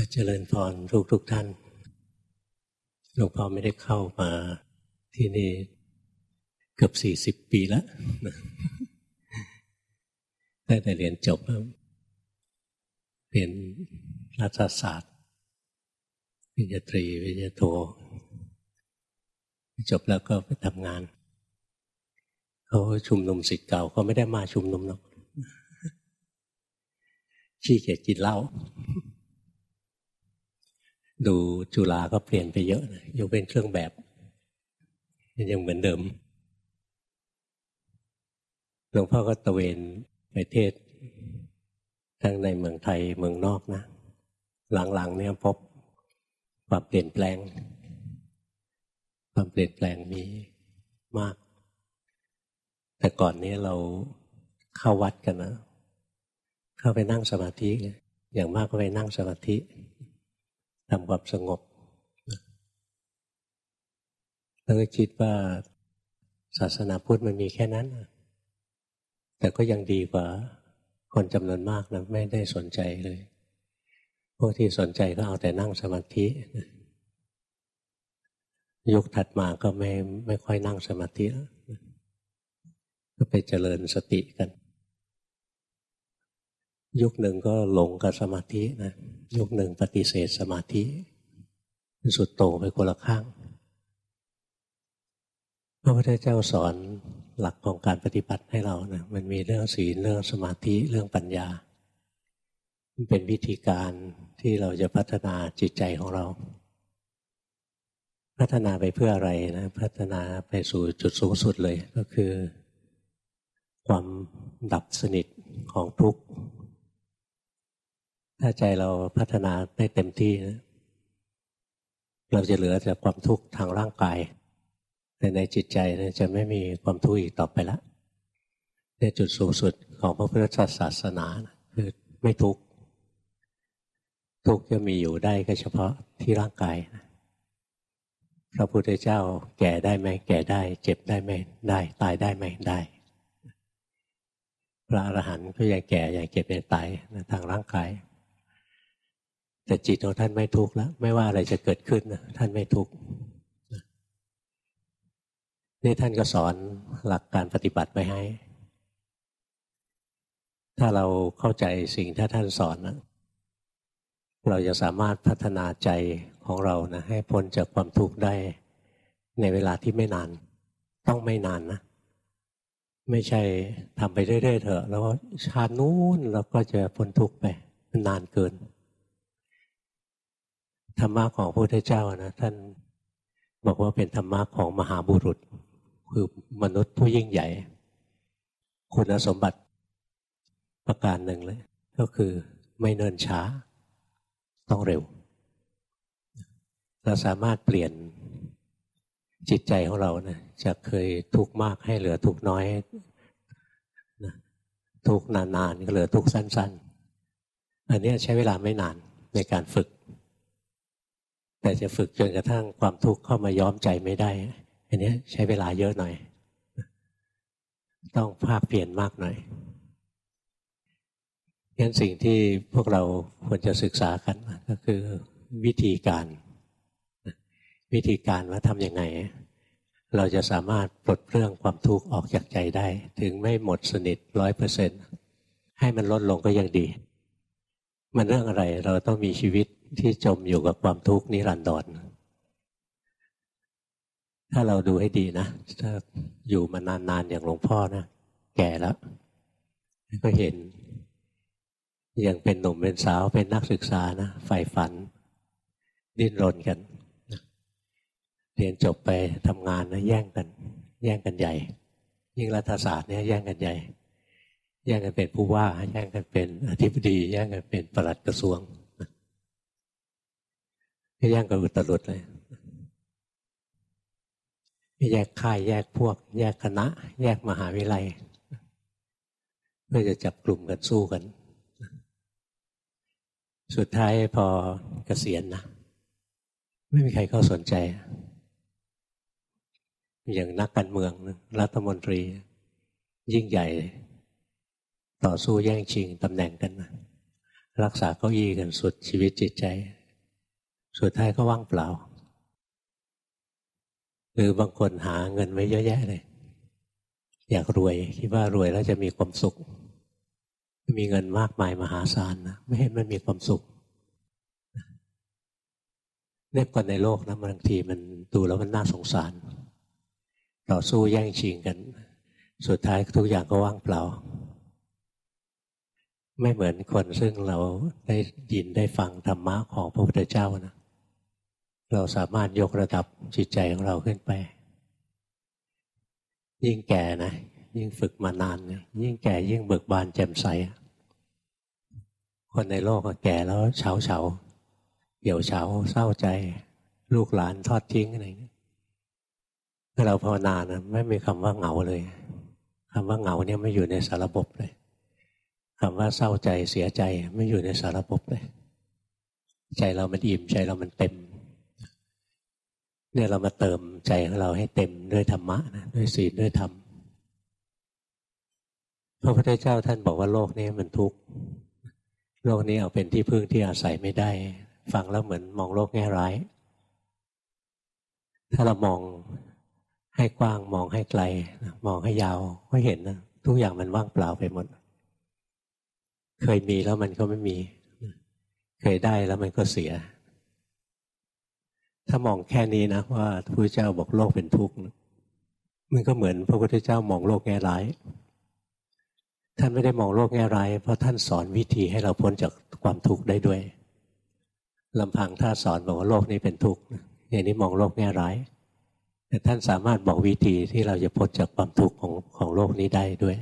ก็เจริญพรทุกทุกท่าน หลวงพ่อไม่ได้เข้ามาที่นี่เกือบสี่สิบปีแล้วตั้แต่เรียนจบเรียนรัฐศาสตร์วิญญาตรีวิญญาโทจบแล้วก็ไปทำงาน เขาชุมนุมสิทธิ์เก่าเขาไม่ได้มาชุมนุมหรอกชี้เกียจกินเหล้า ดูจุฬาก็เปลี่ยนไปเยอะนะยกเป็นเครื่องแบบยังเหมือนเดิมหลวงพ่อก็ตะเวนไปเทศทั้งในเมืองไทยเมืองนอกนะ หลังๆเนี่ยพบความเปลี่ยนแปลง ความเปลี่ยนแปลงมีมาก แต่ก่อนนี้เราเข้าวัดกันนะ เข้าไปนั่งสมาธิ อย่างมากก็ไปนั่งสมาธิ ทำความสงบแล้วก็คิดว่าศาสนาพุทธมันมีแค่นั้น แต่ก็ยังดีกว่า คนจำนวนมากนะไม่ได้สนใจเลย พวกที่สนใจก็เอาแต่นั่งสมาธิ ยุคถัดมาก็ไม่ไม่ค่อยนั่งสมาธิก็ไปเจริญสติกัน ยุคหนึ่งก็หลงกับสมาธินะยุคหนึ่งปฏิเสธสมาธิสุดโต่งไปคนละข้างพระพุทธเจ้าสอนหลักของการปฏิบัติให้เรานะมันมีเรื่องศีลเรื่องสมาธิเรื่องปัญญามันเป็นวิธีการที่เราจะพัฒนาจิตใจของเรา พัฒนาไปเพื่ออะไรนะ พัฒนาไปสู่จุดสูงสุดเลยก็คือ ความดับสนิทของทุกข์ ถ้าใจเราพัฒนาได้เต็มที่นะเราจะเหลือแต่ความทุกข์ทางร่างกาย แต่ในจิตใจนะจะไม่มีความทุกข์อีกต่อไปละในจุดสูงสุดของพระพุทธศาสนานะคือไม่ทุกข์ทุกข์จะมีอยู่ได้ก็เฉพาะที่ร่างกายพระพุทธเจ้าแก่ได้ไหมแก่ได้ เจ็บได้ไหมได้ ตายได้ไหมได้ พระอรหันต์ก็ยังแก่ยังเจ็บยังตายทางร่างกาย แต่จิตของท่านไม่ทุกข์แล้ว ไม่ว่าอะไรจะเกิดขึ้นนะท่านไม่ทุกข์นี่ท่านก็สอนหลักการปฏิบัติไว้ให้ ถ้าเราเข้าใจสิ่งที่ท่านสอนนะเราจะสามารถพัฒนาใจของเรานะให้พ้นจากความทุกข์ได้ในเวลาที่ไม่นาน ต้องไม่นานนะ ไม่ใช่ทำไปเรื่อยๆเถอะ แล้วชาตินู้นเราก็จะพ้นทุกข์ไปมันนานเกิน ธรรมะของพระพุทธเจ้านะท่านบอกว่าเป็นธรรมะของมหาบุรุษ คือมนุษย์ผู้ยิ่งใหญ่ คุณสมบัติประการหนึ่งเลย ก็คือไม่เนินช้า ต้องเร็ว เราสามารถเปลี่ยนจิตใจของเรานะจากเคยทุกข์มากให้เหลือทุกข์น้อยทุกข์นานๆก็เหลือทุกข์สั้น ๆ อันนี้ใช้เวลาไม่นานในการฝึก แต่จะฝึกจนกระทั่งความทุกข์เข้ามาย้อมใจไม่ได้ อันนี้ใช้เวลาเยอะหน่อย ต้องภาคเปลี่ยนมากหน่อยงั้นสิ่งที่พวกเราควรจะศึกษากันก็คือวิธีการ วิธีการว่าทำยังไง เราจะสามารถปลดเรื่องความทุกข์ออกจากใจได้ ถึงไม่หมดสนิทร้อยเปอร์เซ็นให้มันลดลงก็ยังดี มันเรื่องอะไรเราต้องมีชีวิต ที่จมอยู่กับความทุกข์นิรันดรถ้าเราดูให้ดีนะ ถ้าอยู่มานานๆอย่างหลวงพ่อนะ แก่แล้ว ก็เห็น ยังเป็นหนุ่มเป็นสาวเป็นนักศึกษานะใฝ่ฝัน ดิ้นรนกันเรียนจบไปทำงานนะแย่งกัน แย่งกันใหญ่ ยิ่งรัฐศาสตร์เนี่ยแย่งกันใหญ่ แย่งกันเป็นผู้ว่า แย่งกันเป็นอธิบดี แย่งกันเป็นปลัดกระทรวง แย่งกันอุตรุดเลยแยกค่ายแยกพวก แยกคณะ แยกมหาวิทยาลัยเพื่อจะจับกลุ่มกันสู้กัน สุดท้ายพอเกษียณนะไม่มีใครเข้าสนใจ อย่างนักการเมือง รัฐมนตรี ยิ่งใหญ่ ต่อสู้แย่งชิงตำแหน่งกัน รักษาเก้าอี้กันสุดชีวิตจิตใจ สุดท้ายก็ว่างเปล่าหรือบางคนหาเงินไว้เยอะแยะเลย อยากรวยคิดว่ารวยแล้วจะมีความสุข มีเงินมากมายมหาศาลนะไม่เห็นมันมีความสุขเนี่ยคนในโลกนะบางทีมันดูแล้วมันน่าสงสาร ต่อสู้แย่งชิงกัน สุดท้ายทุกอย่างก็ว่างเปล่า ไม่เหมือนคนซึ่งเราได้ยินได้ฟังธรรมะของพระพุทธเจ้านะ เราสามารถยกระดับจิตใจของเราขึ้นไป ยิ่งแก่นะ ยิ่งฝึกมานานนะยิ่งแก่ยิ่งเบิกบานแจ่มใส คนในโลกก็แก่แล้วเฉาเฉาเหี่ยวเฉาเศร้าใจ ลูกหลานทอดทิ้งอะไรเนี่ยถ้าเราภาวนานะไม่มีคำว่าเหงาเลยคำว่าเหงาเนี่ยไม่อยู่ในสารบบเลยคำว่าเศร้าใจเสียใจไม่อยู่ในสารบบเลย ใจเรามันอิ่มใจเรามันเต็ม เนี่ยเรามาเติมใจของเราให้เต็มด้วยธรรมะนะด้วยศีลด้วยธรรมพระพุทธเจ้าท่านบอกว่าโลกนี้มันทุกข์โลกนี้เอาเป็นที่พึ่งที่อาศัยไม่ได้ ฟังแล้วเหมือนมองโลกแง่ร้าย ถ้าเรามองให้กว้างมองให้ไกล มองให้ยาวก็เห็นนะทุกอย่างมันว่างเปล่าไปหมด เคยมีแล้วมันก็ไม่มี เคยได้แล้วมันก็เสีย ถ้ามองแค่นี้นะว่าพระพุทธเจ้าบอกโลกเป็นทุกข์มันก็เหมือนพระพุทธเจ้ามองโลกแง่ร้าย ท่านไม่ได้มองโลกแง่ร้ายเพราะท่านสอนวิธีให้เราพ้นจากความทุกข์ได้ด้วยลำพังถ้าสอนบอกว่าโลกนี้เป็นทุกข์อย่างนี้มองโลกแง่ร้าย แต่ท่านสามารถบอกวิธีที่เราจะพ้นจากความทุกข์ของของโลกนี้ได้ด้วย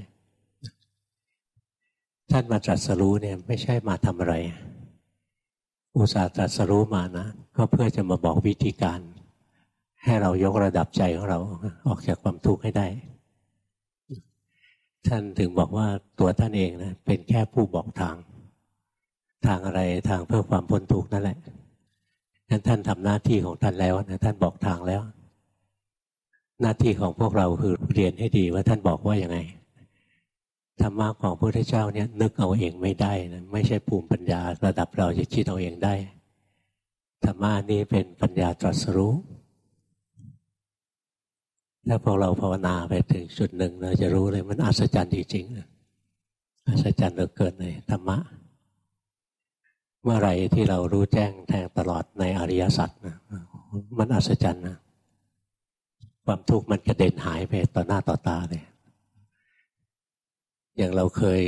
ท่านมาตรัสรู้เนี่ยไม่ใช่มาทำอะไร อุตส่าห์ตรัสรู้มานะก็เพื่อจะมาบอกวิธีการ ให้เรายกระดับใจของเราออกจากความทุกข์ให้ได้ ท่านถึงบอกว่าตัวท่านเองนะเป็นแค่ผู้บอกทาง ทางอะไรทางเพื่อความพ้นทุกข์นั่นแหละนั้นท่านทำหน้าที่ของท่านแล้วนะท่านบอกทางแล้ว หน้าที่ของพวกเราคือเรียนให้ดีว่าท่านบอกว่าอย่างไง ธรรมะของพระพุทธเจ้าเนี่ยนึกเอาเองไม่ได้นะไม่ใช่ภูมิปัญญาระดับเราจะคิดเอาเองได้ธรรมะนี้เป็นปัญญาตรัสรู้ถ้าพวกเราภาวนาไปถึงจุดหนึ่งเราจะรู้เลยมันอัศจรรย์จริงๆอัศจรรย์เหลือเกินเลยธรรมะ เมื่อไรที่เรารู้แจ้งแทงตลอดในอริยสัจนะมันอัศจรรย์นะความทุกข์มันกระเด็นหายไปต่อหน้าต่อตาเลย อย่างเราเคย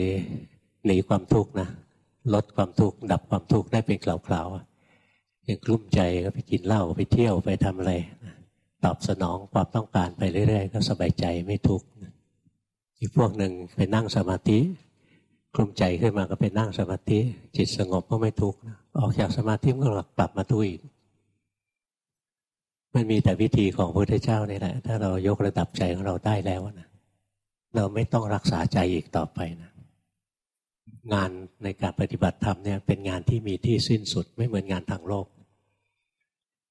หนีความทุกข์นะลดความทุกข์ดับความทุกข์ได้เป็นคราวๆอย่างกลุ้มใจก็ไปกินเหล้าไปเที่ยวไปทำอะไรตอบสนองความต้องการไปเรื่อยๆ ก็สบายใจไม่ทุกข์อีกพวกหนึ่งไปนั่งสมาธิกลุ่มใจขึ้นมาก็ไปนั่งสมาธิ จิตสงบก็ไม่ทุกข์ออกจากสมาธิก็กลับมาทุกข์อีกมันมีแต่วิธีของพระพุทธเจ้านี่แหละ ถ้าเรายกระดับใจของเราได้แล้วนะ เราไม่ต้องรักษาใจอีกต่อไปนะงานในการปฏิบัติธรรมเนี่ยเป็นงานที่มีที่สิ้นสุด ไม่เหมือนงานทางโลก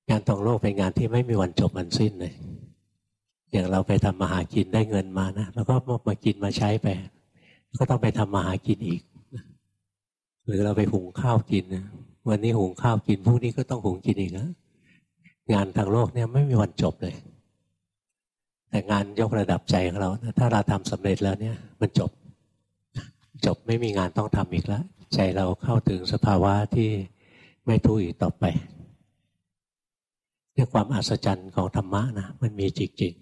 งานทางโลกเป็นงานที่ไม่มีวันจบวันสิ้นเลยอย่างเราไปทำมาหากินได้เงินมานะแล้วก็มากินมาใช้ไป ก็ต้องไปทำมาหากินอีก หรือเราไปหุงข้าวกินวันนี้หุงข้าวกินพรุ่งนี้ก็ต้องหุงกินอีกนะงานทางโลกเนี่ยไม่มีวันจบเลย แต่งานยกระดับใจของเรา ถ้าเราทำสำเร็จแล้วเนี่ย มันจบ จบไม่มีงานต้องทำอีกแล้ว ใจเราเข้าถึงสภาวะที่ไม่ทุกข์อีกต่อไปเนี่ยความอัศจรรย์ของธรรมะนะมันมีจริง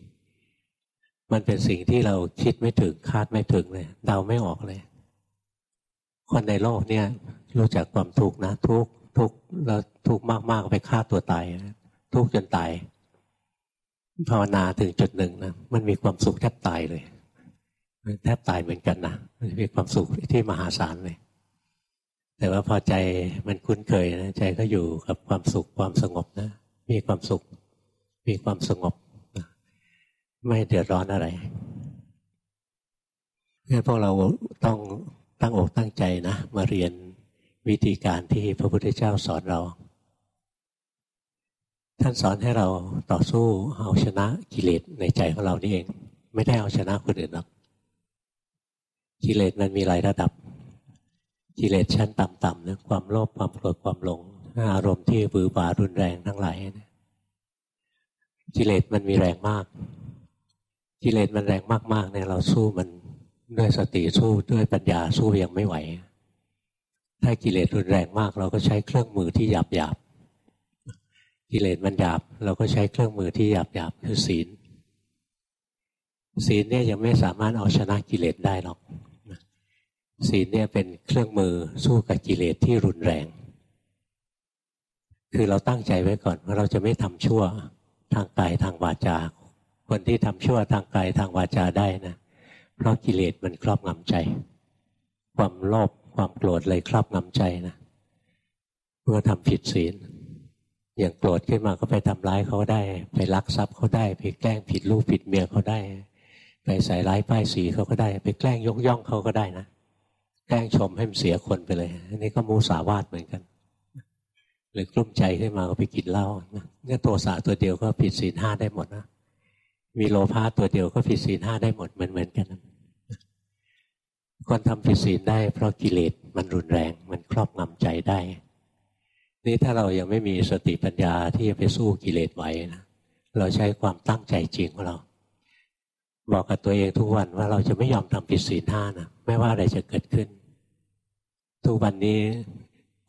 ๆ มันเป็นสิ่งที่เราคิดไม่ถึงคาดไม่ถึงเลยเดาไม่ออกเลย คนในโลกเนี่ย รู้จักความทุกข์นะ ทุกทุกแล้วทุกมากๆไปฆ่าตัวตายทุกจนตาย ภาวนาถึงจุดหนึ่งนะมันมีความสุขแทบตายเลยแทบตายเหมือนกันนะมันมีความสุขที่มหาศาลเลย แต่ว่าพอใจมันคุ้นเคยนะใจก็อยู่กับความสุขความสงบนะ มีความสุข มีความสงบไม่เดือดร้อนอะไรงั้นพวกเราต้องตั้งอกตั้งใจนะ มาเรียนวิธีการที่พระพุทธเจ้าสอนเรา ท่านสอนให้เราต่อสู้เอาชนะกิเลสในใจของเรานี่เอง ไม่ได้เอาชนะคนอื่นหรอกกิเลสมันมีหลายระดับกิเลสชั้นต่ำๆนะความโลภความโกรธความหลงอารมณ์ที่บือหวารุนแรงทั้งหลายกิเลสมันมีแรงมากกิเลสมันแรงมากๆเนี่ยเราสู้มันด้วยสติสู้ด้วยปัญญาสู้ยังไม่ไหว ถ้ากิเลสรุนแรงมาก เราก็ใช้เครื่องมือที่หยาบหยาบ กิเลสมันหยาบเราก็ใช้เครื่องมือที่หยาบหยาบคือศีล ศีลเนี่ยยังไม่สามารถเอาชนะกิเลสได้หรอกศีลเนี่ยเป็นเครื่องมือสู้กับกิเลสที่รุนแรง คือเราตั้งใจไว้ก่อนว่าเราจะไม่ทำชั่วทางกายทางวาจา คนที่ทำชั่วทางกายทางวาจาได้นะ เพราะกิเลสมันครอบงำใจ ความโลภความโกรธเลยครอบงำใจนะเมื่อทำผิดศีล อย่างโกรธขึ้นมาก็ไปทำร้ายเขาได้ ไปลักทรัพย์เขาได้ไปแกล้งผิดลูกผิดเมียเขาได้ ไปใส่ร้ายป้ายสีเขาก็ได้ ไปแกล้งยกย่องเขาก็ได้นะแกล้งชมให้มันเสียคนไปเลยอันนี้ก็มูสาวาทเหมือนกันหรือกลุ้มใจขึ้นมาก็ไปกินเหล้าเนี่ยตัวสาตัวเดียวก็ผิดศีลห้าได้หมดนะมีโลภะตัวเดียวก็ผิดศีลห้าได้หมดเหมือนเหมือนกันคนทำผิดศีลได้ เพราะกิเลสมันรุนแรง มันครอบงำใจได้ นี่ถ้าเรายังไม่มีสติปัญญาที่จะไปสู้กิเลสไหวนะเราใช้ความตั้งใจจริงของเรา บอกกับตัวเองทุกวันว่าเราจะไม่ยอมทำผิดศีลห้านะไม่ว่าอะไรจะเกิดขึ้น ทุกวันนี้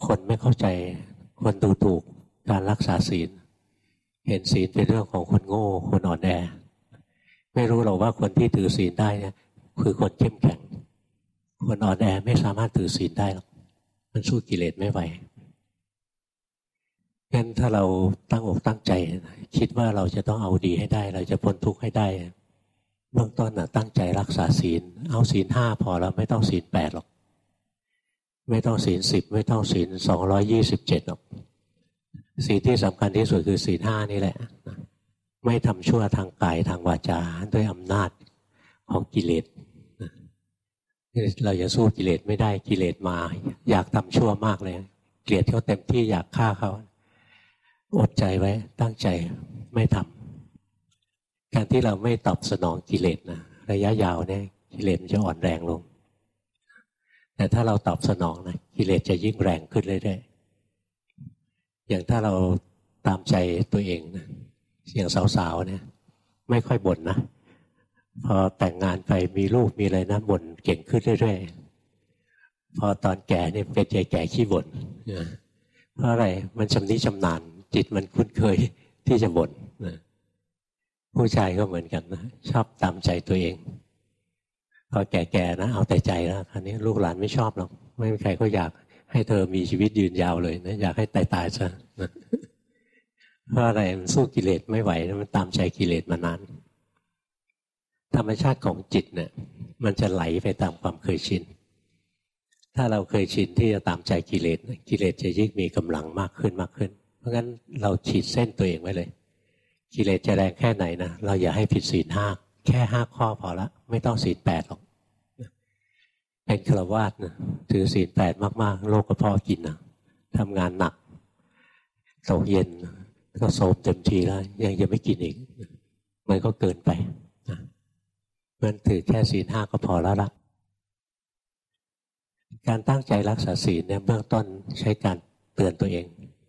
คนไม่เข้าใจคนดูถูกการรักษาศีล เห็นศีลเป็นเรื่องของคนโง่ คนอ่อนแอ ไม่รู้หรอกว่าคนที่ถือศีลได้เนี่ยคือคนเข้มแข็ง คนอ่อนแอไม่สามารถถือศีลได้หรอกมันสู้กิเลสไม่ไหว งั้นถ้าเราตั้งอกตั้งใจ คิดว่าเราจะต้องเอาดีให้ได้ เราจะพ้นทุกข์ให้ได้เบื้องต้นนะตั้งใจรักษาศีล เอาศีลห้าพอแล้วไม่ต้องศีลแปดหรอก ไม่ต้องศีลสิบไม่ต้องศีลสองร้อยี่สิบเจ็ดหรอกศีลที่สำคัญที่สุดคือศีลห้านี่แหละไม่ทำชั่วทางกายทางวาจาด้วยอำนาจของกิเลสเราจะสู้กิเลสไม่ได้กิเลสมา อยากทำชั่วมากเลยเกลียดเขาเต็มที่อยากฆ่าเขา อดใจไว้ตั้งใจไม่ทำการที่เราไม่ตอบสนองกิเลสนะระยะยาวเนี่ยกิเลสจะอ่อนแรงลง แต่ถ้าเราตอบสนองนะกิเลสจะยิ่งแรงขึ้นเรื่อยๆอย่างถ้าเราตามใจตัวเองนะอย่างสาวๆเนี่ย ไม่ค่อยบ่นนะพอแต่งงานไปมีลูกมีอะไรนะบ่นเก่งขึ้นเรื่อยๆพอตอนแก่เนี่ยเป็นใจแก่ขี้บ่นเพราะอะไรมันชำนิชำนาญ จิตมันคุ้นเคยที่จะบ่นนะผู้ชายก็เหมือนกันนะชอบตามใจตัวเองพอแก่ๆนะเอาแต่ใจแล้วคราวนี้ลูกหลานไม่ชอบหรอกไม่มีใครก็อยากให้เธอมีชีวิตยืนยาวเลยนะอยากให้ตายตายซะเพราะอะไรมันสู้กิเลสไม่ไหวมันตามใจกิเลสมานานธรรมชาติของจิตเนี่ย มันจะไหลไปตามความเคยชิน ถ้าเราเคยชินที่จะตามใจกิเลสกิเลสจะยิ่งมีกำลังมากขึ้นมากขึ้น ราะงั้นเราฉีดเส้นตัวเองไว้เลย กิเลสจะแรงแค่ไหนนะเราอย่าให้ผิดศีลห้าแค่ห้าข้อพอละ ไม่ต้องศีลแปดหรอกเป็นฆราวาสนะถือศีลแปดมาก ๆ โลกก็พอกินนะทำงานหนักตกเย็นก็โสมเต็มทีแล้ว ยังจะไม่กินอีก มันก็เกินไปนะมันถือแค่ศีลห้าก็พอแล้วละการตั้งใจรักษาศีลเนี่ยเบื้องต้นใช้การเตือนตัวเอง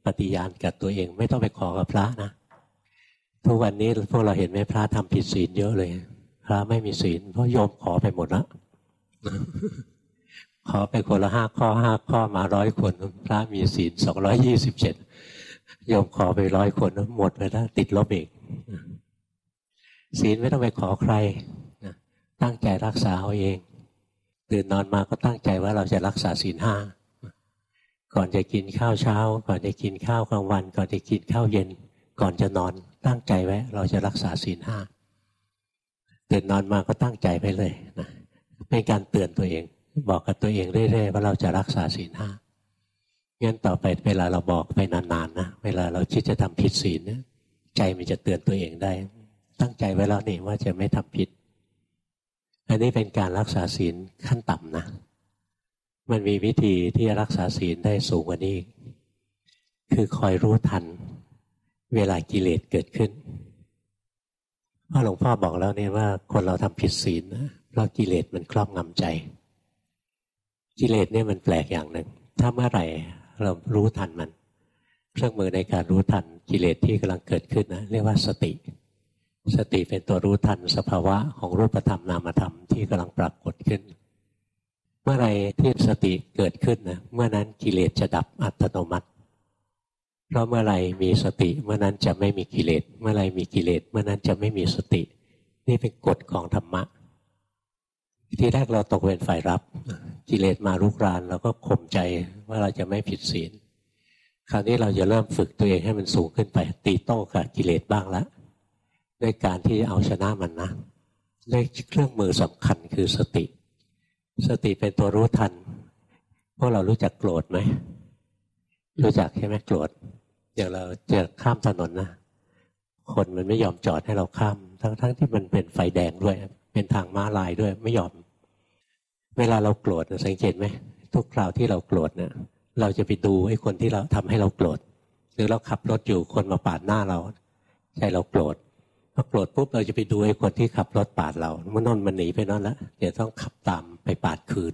ปฏิญาณกับตัวเอง ไม่ต้องไปขอกับพระนะทุกวันนี้พวกเราเห็นไหมพระทำผิดศีลเยอะเลย พระไม่มีศีลเพราะโยมขอไปหมดละขอไปคนละห้าข้อห้าข้อมาร้อยคนพระมีศีลสองร้อยี่สิบเจ็ดโยมขอไปร้อยคนหมดไปแล้วติดลบอีกศีลไม่ต้องไปขอใครตั้งใจรักษาเอาเองตื่นนอนมาก็ตั้งใจว่าเราจะรักษาศีลห้า ก่อนจะกินข้าวเช้า ก่อนจะกินข้าวกลางวัน ก่อนจะกินข้าวเย็น ก่อนจะนอนตั้งใจไว้ เราจะรักษาศีลห้าตื่นนอนมาก็ตั้งใจไปเลยนะเป็นการเตือนตัวเอง บอกกับตัวเองเรื่อยๆว่าเราจะรักษาศีลห้างั้นต่อไปเวลาเราบอกไปนานๆนะเวลาเราคิดจะทำผิดศีลเนี่ยใจมันจะเตือนตัวเองได้ ตั้งใจไว้แล้วนี่ว่าจะไม่ทำผิด อันนี้เป็นการรักษาศีลขั้นต่ำนะ มันมีวิธีที่จะรักษาศีลได้สูงกว่านี้คือคอยรู้ทัน เวลากิเลสเกิดขึ้นเพราะหลวงพ่อบอกแล้วเนี่ยว่าคนเราทำผิดศีลนะเพราะกิเลสมันครอบงำใจ กิเลสเนี่ยมันแปลกอย่างหนึ่ง ถ้าเมื่อไหร่เรารู้ทันมัน เครื่องมือในการรู้ทันกิเลสที่กำลังเกิดขึ้นนะเรียกว่าสติ สติเป็นตัวรู้ทันสภาวะของรูปธรรมนามธรรมที่กำลังปรากฏขึ้น มื่อไรที่สติเกิดขึ้นนะเมื่อนั้นกิเลสจะดับอัตโนมัติ เพราะเมื่อไรมีสติเมื่อนั้นจะไม่มีกิเลส เมื่อไรมีกิเลส เมื่อนั้นจะไม่มีสติ นี่เป็นกฎของธรรมะ ที่แรกเราตกเป็นฝ่ายรับ กิเลสมาลุกรานเราก็ข่มใจว่าเราจะไม่ผิดศีล คราวนี้เราจะเริ่มฝึกตัวเองให้มันสูงขึ้นไปตีโต้กับกิเลสบ้างละด้วยการที่เอาชนะมันนะด้วยเครื่องมือสำคัญคือสติ สติเป็นตัวรู้ทัน พวกเรารู้จักโกรธไหม รู้จักใช่ไหมโกรธ อย่างเราเจอข้ามถนนนะ คนมันไม่ยอมจอดให้เราข้าม ทั้งๆทที่มันเป็นไฟแดงด้วย เป็นทางม้าลายด้วย ไม่ยอม เวลาเราโกรธสังเกตไหม ทุกคราวที่เราโกรธเนี่ย เราจะไปดูไอ้คนที่เราทำให้เราโกรธ หรือเราขับรถอยู่คนมาปาดหน้าเรา ใจเราโกรธ พอโกรธปุ๊บเราจะไปดูไอ้คนที่ขับรถปาดเรามันนนมันหนีไปนั่นแล้วเดี๋ยวต้องขับตามไปปาดคืน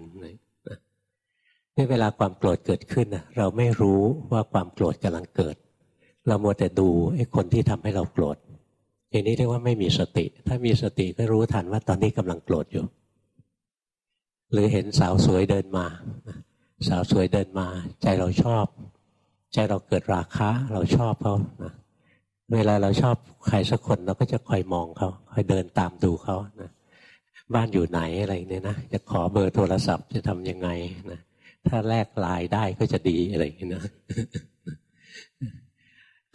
นี่เวลาความโกรธเกิดขึ้นนะเราไม่รู้ว่าความโกรธกำลังเกิด เรามัวแต่ดูไอ้คนที่ทำให้เราโกรธอย่างนี้เรียกว่าไม่มีสติ ถ้ามีสติก็รู้ทันว่าตอนนี้กำลังโกรธอยู่ หรือเห็นสาวสวยเดินมา สาวสวยเดินมา ใจเราชอบ ใจเราเกิดราคะเราชอบเขา เวลาเราชอบใครสักคนเราก็จะคอยมองเขาคอยเดินตามดูเขานะบ้านอยู่ไหนอะไรเนี่ยนะจะขอเบอร์โทรศัพท์จะทำยังไงนะถ้าแลกไลน์ได้ก็จะดีอะไรอย่างนี้นะ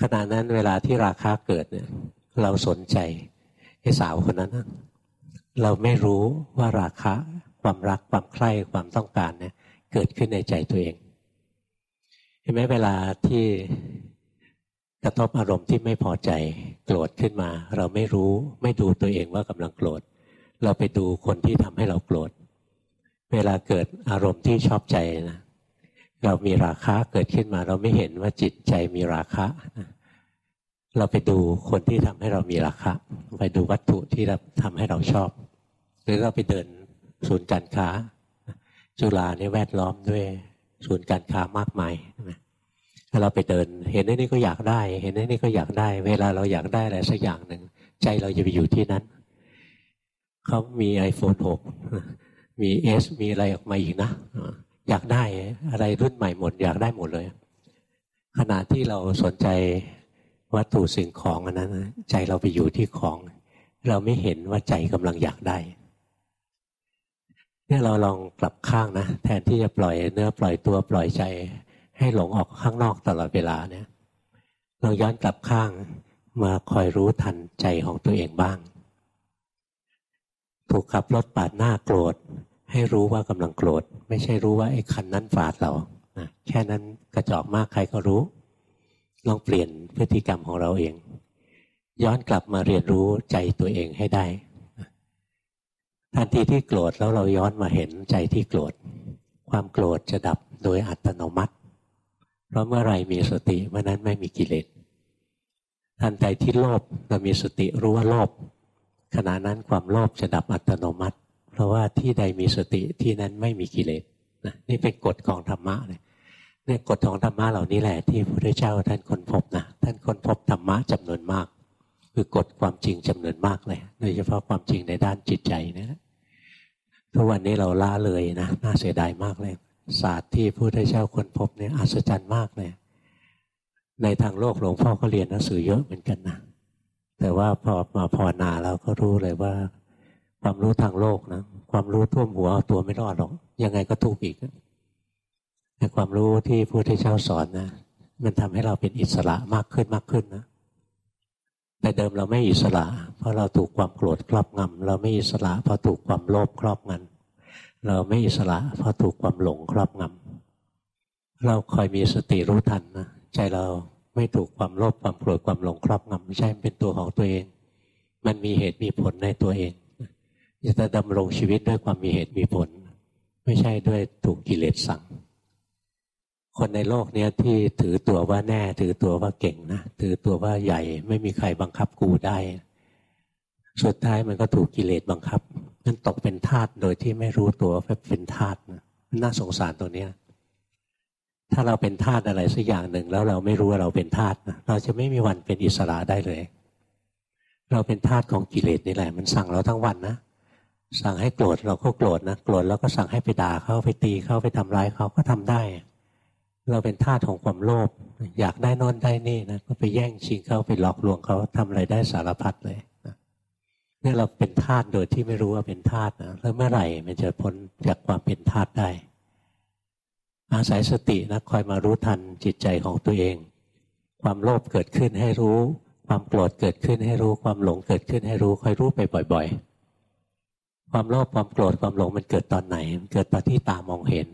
ขณะนั้นเวลาที่ราคาเกิดเนี่ย เราสนใจไอ้สาวคนนั้นเราไม่รู้ว่าราคะ ความรักความใคร่ความต้องการเนี่ย เกิดขึ้นในใจตัวเอง เห็นไหมเวลาที่ กระทบอารมณ์ที่ไม่พอใจโกรธขึ้นมา เราไม่รู้ไม่ดูตัวเองว่ากำลังโกรธ เราไปดูคนที่ทำให้เราโกรธ เวลาเกิดอารมณ์ที่ชอบใจนะเรามีราคะเกิดขึ้นมา เราไม่เห็นว่าจิตใจมีราคะนะเราไปดูคนที่ทำให้เรามีราคาไปดูวัตถุที่เราทำให้เราชอบ หรือเราไปเดินศูนย์การค้า จุฬาเนี่ยแวดล้อมด้วยศูนย์การค้ามากมาย ถ้าเราไปเดิน เห็นนี่ก็อยากได้ เห็นนี่ก็อยากได้ เวลาเราอยากได้อะไรสักอย่างหนึ่งใจเราจะไปอยู่ที่นั้นเขามีไอโฟนหกมีเอสมีอะไรออกมาอีกนะ อยากได้อะไรรุ่นใหม่หมด อยากได้หมดเลย ขณะที่เราสนใจวัตถุสิ่งของอันนั้นใจเราไปอยู่ที่ของ เราไม่เห็นว่าใจกำลังอยากได้เนี่ยเราลองกลับข้างนะ แทนที่จะปล่อยเนื้อปล่อยตัวปล่อยใจ ให้หลงออกข้างนอกตลอดเวลาเนี่ยเราย้อนกลับข้างมาคอยรู้ทันใจของตัวเองบ้าง ถูกขับรถปาดหน้าโกรธ ให้รู้ว่ากำลังโกรธ ไม่ใช่รู้ว่าไอ้คันนั้นฝาดเราแค่นั้นกระจอกมากใครก็รู้ ลองเปลี่ยนพฤติกรรมของเราเอง ย้อนกลับมาเรียนรู้ใจตัวเองให้ได้ทันทีที่โกรธแล้วเราย้อนมาเห็นใจที่โกรธ ความโกรธจะดับโดยอัตโนมัติ เพราะเมื่อไรมีสติเมื่อนั้นไม่มีกิเลสทันใดที่โลภเรามีสติรู้ว่าโลภขณะนั้นความโลภจะดับอัตโนมัติ เพราะว่าที่ใดมีสติที่นั้นไม่มีกิเลสนี่เป็นกฎของธรรมะเลยเนี่ยกฎของธรรมะเหล่านี้แหละที่พระพุทธเจ้าท่านค้นพบนะท่านค้นพบธรรมะจำนวนมาก คือกฎความจริงจำนวนมากเลยโดยเฉพาะความจริงในด้านจิตใจนี่ะทุกวันนี้เราล่าเลยนะน่าเสียดายมากเลย ศาสตร์ที่พระพุทธเจ้าค้นพบเนี่ยอัศจรรย์มากเลยในทางโลกหลวงพ่อก็เรียนหนังสือเยอะเหมือนกันนะแต่ว่าพอมาภาวนาเราก็รู้เลยว่า ความรู้ทางโลกนะความรู้ท่วมหัวเอาตัวไม่รอดหรอก ยังไงก็ทุกข์อีกแต่ความรู้ที่พระพุทธเจ้าสอนนะมันทำให้เราเป็นอิสระมากขึ้นมากขึ้นนะแต่เดิมเราไม่อิสระ เพราะเราถูกความโกรธครอบงำเราไม่อิสระเพราะถูกความโลภครอบงำ เราไม่อิสระเพราะถูกความหลงครอบงำเราคอยมีสติรู้ทันนะใจเราไม่ถูกความโลภความโกรธความหลงครอบงำไม่ใช่เป็นตัวของตัวเอง มันมีเหตุมีผลในตัวเองจะดำรงชีวิตด้วยความมีเหตุมีผล ไม่ใช่ด้วยถูกกิเลสสั่ง คนในโลกเนี้ยที่ถือตัวว่าแน่ ถือตัวว่าเก่งนะถือตัวว่าใหญ่ ไม่มีใครบังคับกูได้ สุดท้ายมันก็ถูกกิเลสบังคับนั่นตกเป็นทาสโดยที่ไม่รู้ตัวว่าเป็นทาสนะน่าสงสารตัวเนี้ยถ้าเราเป็นทาสอะไรสักอย่างหนึ่งแล้วเราไม่รู้ว่าเราเป็นทาสเราจะไม่มีวันเป็นอิสระได้เลย เราเป็นทาสของกิเลสนี่แหละ มันสั่งเราทั้งวันนะสั่งให้โกรธเราก็โกรธนะโกรธแล้วก็สั่งให้ไปด่าเขาไปตีเขาไปทำร้ายเขาก็ทำได้ เราเป็นทาสของความโลภอยากได้นอนได้นี่นะก็ไปแย่งชิงเขาไปหลอกลวงเขาทำอะไรได้สารพัดเลย นี่เราเป็นทาสโดยที่ไม่รู้ว่าเป็นทาสนะแล้วเมื่อไหร่มันจะพ้นจากความเป็นทาสได้ อาศัยสตินะคอยมารู้ทันจิตใจของตัวเอง ความโลภเกิดขึ้นให้รู้ ความโกรธเกิดขึ้นให้รู้ ความหลงเกิดขึ้นให้รู้คอยรู้ไปบ่อย ๆ ความโลภความโกรธความหลงมันเกิดตอนไหนมันเกิดตอนที่ตามองเห็น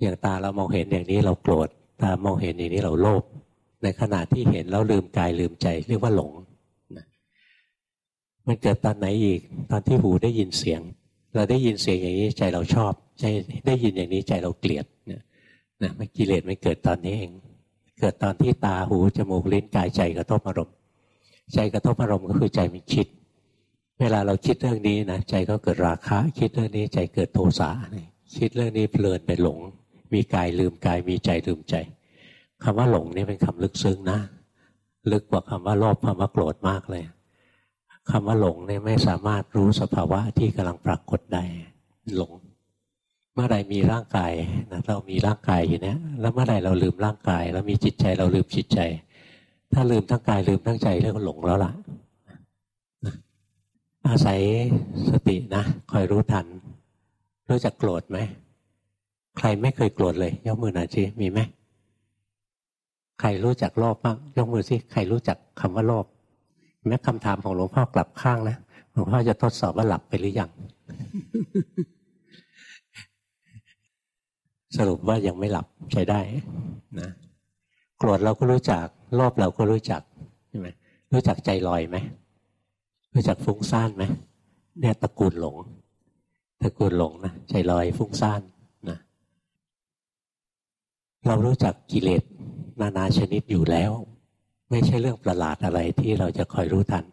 อย่างตาเรามองเห็นอย่างนี้เราโกรธตามองเห็นอย่างนี้เราโลภในขณะที่เห็นแล้วลืมกายลืมใจเรียกว่าหลง มันเกิดตอนไหนอีกตอนที่หูได้ยินเสียง เราได้ยินเสียงอย่างนี้ใจเราชอบใจได้ยินอย่างนี้ใจเราเกลียดเนะนะมันกิเลสมันเกิดตอนนี้เอง เกิดตอนที่ตาหูจมูกลิ้นกายใจกระทบอารมณ์ใจกระทบอารมณ์ก็คือใจมันคิด เวลาเราคิดเรื่องนี้นะใจก็เกิดราคะ คิดเรื่องนี้ใจเกิดโทสะคิดเรื่องนี้เพลินไปหลง มีกายลืมกายมีใจลืมใจคำว่าหลงนี่เป็นคำลึกซึ้งนะ ลึกกว่าคำว่าโลภคำว่าโกรธมากเลย คำว่าหลงเนี่ยไม่สามารถรู้สภาวะที่กำลังปรากฏได้หลง เมื่อไรมีร่างกายนะเรามีร่างกายอยู่เนี้ยแล้วเมื่อไรเราลืมร่างกาย แล้วมีจิตใจเราลืมจิตใจ ถ้าลืมทั้งกายลืมทั้งใจเรียกว่าหลงแล้วล่ะ อาศัยสตินะคอยรู้ทันรู้จักโกรธไหมใครไม่เคยโกรธเลยยกมือหน่อยสิมีไหมใครรู้จักโลภบ้างยกมือสิใครรู้จักคำว่าโลภ แม้คำถามของหลวงพ่อกลับข้างนะหลวงพ่อจะทดสอบว่าหลับไปหรือยัง สรุปว่ายังไม่หลับใช้ได้นะโกรธเราก็รู้จักโลภเราก็รู้จักใช่ไหมรู้จักใจลอยไหมรู้จักฟุ้งซ่านไหมเนี่ยตระกูลหลงตระกูลหลงนะใจลอยฟุ้งซ่านนะเรารู้จักกิเลสนานาชนิดอยู่แล้ว ไม่ใช่เรื่องประหลาดอะไรที่เราจะคอยรู้ทัน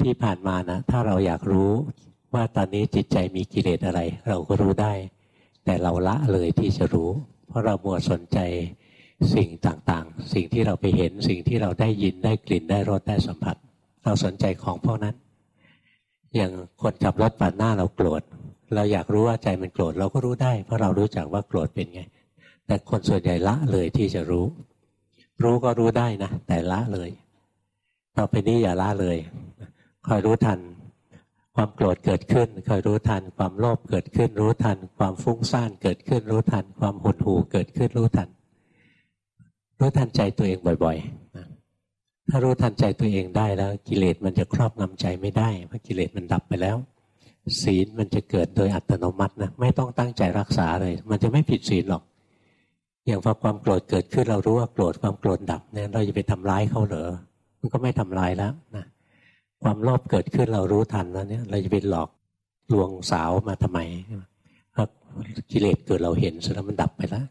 ที่ผ่านมานะ ถ้าเราอยากรู้ว่าตอนนี้จิตใจมีกิเลสอะไร เราก็รู้ได้ แต่เราละเลยที่จะรู้ เพราะเรามัวสนใจสิ่งต่างๆ สิ่งที่เราไปเห็นสิ่งที่เราได้ยินได้กลิ่นได้รสได้สัมผัส เราสนใจของพวกนั้น อย่างคนขับรถปาดหน้าเราโกรธเราอยากรู้ว่าใจมันโกรธเราก็รู้ได้ เพราะเรารู้จักว่าโกรธเป็นไง แต่คนส่วนใหญ่ละเลยที่จะรู้ รู้ก็รู้ได้นะแต่ละเลย ต่อไปนี้อย่าละเลยคอยรู้ทัน ความโกรธเกิดขึ้นคอยรู้ทัน ความโลภเกิดขึ้นรู้ทัน ความฟุ้งซ่านเกิดขึ้นรู้ทัน ความหดหู่เกิดขึ้นรู้ทัน รู้ทันใจตัวเองบ่อยๆถ้ารู้ทันใจตัวเองได้แล้ว กิเลสมันจะครอบงำใจไม่ได้เพราะกิเลสมันดับไปแล้ว ศีลมันจะเกิดโดยอัตโนมัตินะไม่ต้องตั้งใจรักษาเลย มันจะไม่ผิดศีลหรอก อย่างพอความโกรธเกิดขึ้นเรารู้ว่าโกรธความโกรธดับเนี่ยเราจะไปทำร้ายเขาเหรอมันก็ไม่ทำร้ายแล้วนะความโลภเกิดขึ้นเรารู้ทันแล้วเนี่ย เราจะไปหลอกลวงสาวมาทำไมเพราะกิเลสเกิดเราเห็นเสร็จแล้วมันดับไปแล้ว